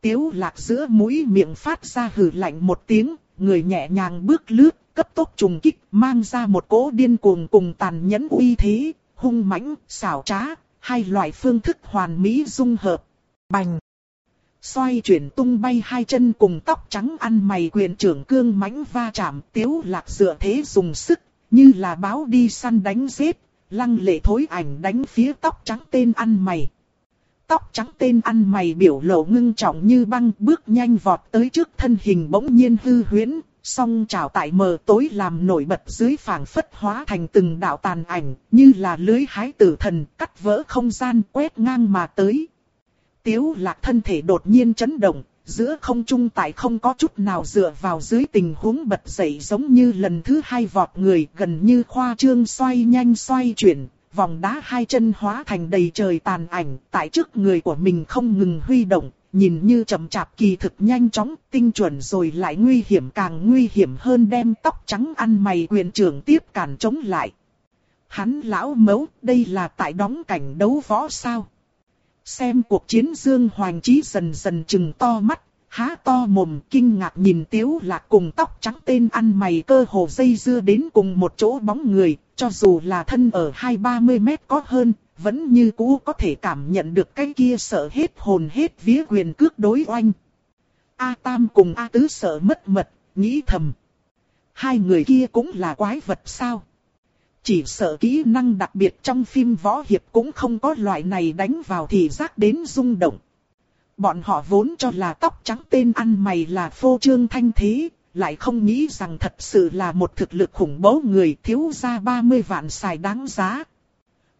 Tiếu lạc giữa mũi miệng phát ra hừ lạnh một tiếng, người nhẹ nhàng bước lướt, cấp tốc trùng kích, mang ra một cỗ điên cuồng cùng tàn nhẫn uy thế, hung mãnh, xảo trá, hai loại phương thức hoàn mỹ dung hợp. Bành! Xoay chuyển tung bay hai chân cùng tóc trắng ăn mày quyền trưởng cương mãnh va chạm tiếu lạc dựa thế dùng sức, như là báo đi săn đánh giết, lăng lệ thối ảnh đánh phía tóc trắng tên ăn mày. Tóc trắng tên ăn mày biểu lộ ngưng trọng như băng bước nhanh vọt tới trước thân hình bỗng nhiên hư huyễn, song trào tại mờ tối làm nổi bật dưới phảng phất hóa thành từng đạo tàn ảnh, như là lưới hái tử thần cắt vỡ không gian quét ngang mà tới. Tiếu lạc thân thể đột nhiên chấn động, giữa không trung tại không có chút nào dựa vào dưới tình huống bật dậy giống như lần thứ hai vọt người gần như khoa trương xoay nhanh xoay chuyển, vòng đá hai chân hóa thành đầy trời tàn ảnh, tại trước người của mình không ngừng huy động, nhìn như chậm chạp kỳ thực nhanh chóng, tinh chuẩn rồi lại nguy hiểm càng nguy hiểm hơn đem tóc trắng ăn mày quyền trưởng tiếp cản chống lại. Hắn lão mấu, đây là tại đóng cảnh đấu võ sao? Xem cuộc chiến Dương Hoàng Chí dần dần chừng to mắt, há to mồm kinh ngạc nhìn tiếu lạc cùng tóc trắng tên ăn mày cơ hồ dây dưa đến cùng một chỗ bóng người, cho dù là thân ở hai ba mươi mét có hơn, vẫn như cũ có thể cảm nhận được cái kia sợ hết hồn hết vía quyền cước đối oanh. A Tam cùng A Tứ sợ mất mật, nghĩ thầm. Hai người kia cũng là quái vật sao? Chỉ sợ kỹ năng đặc biệt trong phim võ hiệp cũng không có loại này đánh vào thì giác đến rung động. Bọn họ vốn cho là tóc trắng tên ăn mày là phô trương thanh thế, lại không nghĩ rằng thật sự là một thực lực khủng bố người thiếu ra 30 vạn xài đáng giá.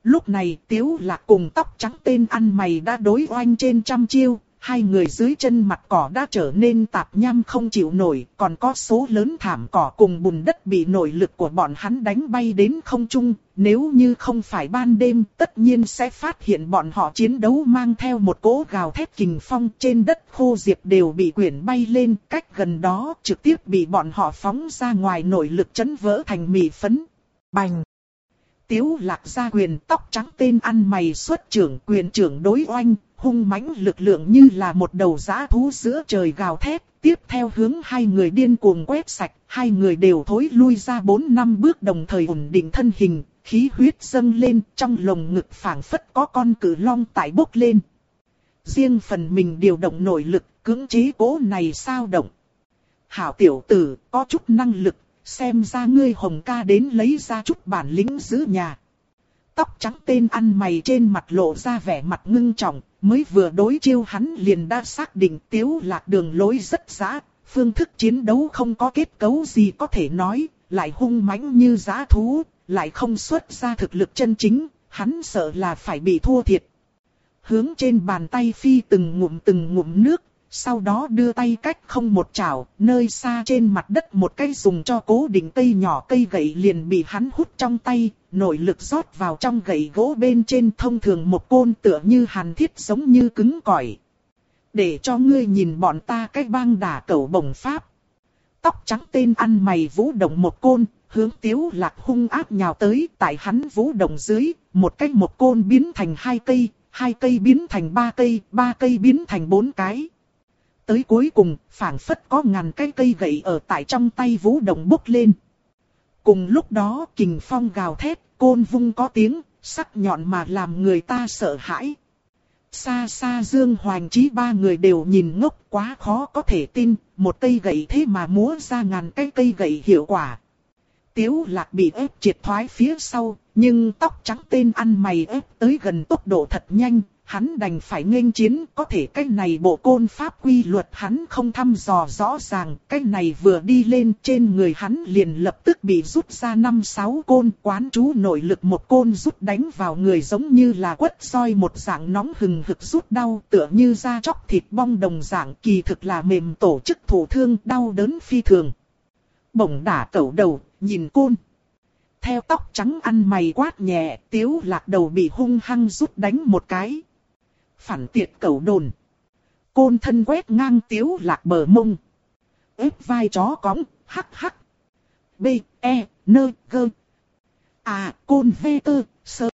Lúc này tiếu lạc cùng tóc trắng tên ăn mày đã đối oanh trên trăm chiêu, hai người dưới chân mặt cỏ đã trở nên tạp nham không chịu nổi, còn có số lớn thảm cỏ cùng bùn đất bị nội lực của bọn hắn đánh bay đến không trung, nếu như không phải ban đêm tất nhiên sẽ phát hiện bọn họ chiến đấu mang theo một cỗ gào thét kình phong trên đất khô diệp đều bị quyển bay lên, cách gần đó trực tiếp bị bọn họ phóng ra ngoài nội lực chấn vỡ thành mì phấn. Bành! Tiếu lạc ra quyền tóc trắng tên ăn mày xuất trưởng quyền trưởng đối oanh, hung mãnh lực lượng như là một đầu giã thú giữa trời gào thét, tiếp theo hướng hai người điên cuồng quét sạch, hai người đều thối lui ra bốn năm bước đồng thời ổn định thân hình, khí huyết dâng lên, trong lồng ngực phảng phất có con cử long tại bốc lên. Riêng phần mình điều động nội lực, cưỡng chế cố này sao động. Hảo tiểu tử, có chút năng lực, xem ra ngươi hồng ca đến lấy ra chút bản lĩnh giữ nhà. Tóc trắng tên ăn mày trên mặt lộ ra vẻ mặt ngưng trọng, mới vừa đối chiêu hắn liền đã xác định tiếu lạc đường lối rất giã, phương thức chiến đấu không có kết cấu gì có thể nói, lại hung mãnh như giã thú, lại không xuất ra thực lực chân chính, hắn sợ là phải bị thua thiệt. Hướng trên bàn tay phi từng ngụm từng ngụm nước, sau đó đưa tay cách không một chảo, nơi xa trên mặt đất một cây dùng cho cố định cây nhỏ cây gậy liền bị hắn hút trong tay, nội lực rót vào trong gậy gỗ bên trên thông thường một côn tựa như hàn thiết giống như cứng cỏi. Để cho ngươi nhìn bọn ta cách băng đả cẩu bồng pháp. Tóc trắng tên ăn mày vũ động một côn, hướng tiếu lạc hung ác nhào tới, tại hắn vũ động dưới, một cách một côn biến thành hai cây, hai cây biến thành ba cây, ba cây biến thành bốn cái. Tới cuối cùng, phảng phất có ngàn cây cây gậy ở tại trong tay vũ động bốc lên. Cùng lúc đó kình phong gào thét, côn vung có tiếng, sắc nhọn mà làm người ta sợ hãi. Xa xa Dương Hoàng Chí ba người đều nhìn ngốc quá khó có thể tin, một cây gậy thế mà múa ra ngàn cây cây gậy hiệu quả. Tiếu lạc bị ép triệt thoái phía sau, nhưng tóc trắng tên ăn mày ép tới gần tốc độ thật nhanh, hắn đành phải nghênh chiến, có thể cái này bộ côn pháp quy luật hắn không thăm dò rõ ràng, cái này vừa đi lên trên người hắn liền lập tức bị rút ra năm sáu côn, quán chú nội lực một côn rút đánh vào người giống như là quất soi một dạng nóng hừng hực rút đau, tựa như da chóc thịt bong đồng dạng kỳ thực là mềm tổ chức thủ thương đau đớn phi thường. Bổng đả cẩu đầu, nhìn côn. theo tóc trắng ăn mày quát nhẹ, tiếu lạc đầu bị hung hăng rút đánh một cái. Phản tiệt cầu đồn. Côn thân quét ngang tiếu lạc bờ mông. ép vai chó cõng, hắc hắc. B, E, N, G. À, côn vê tơ, sơ.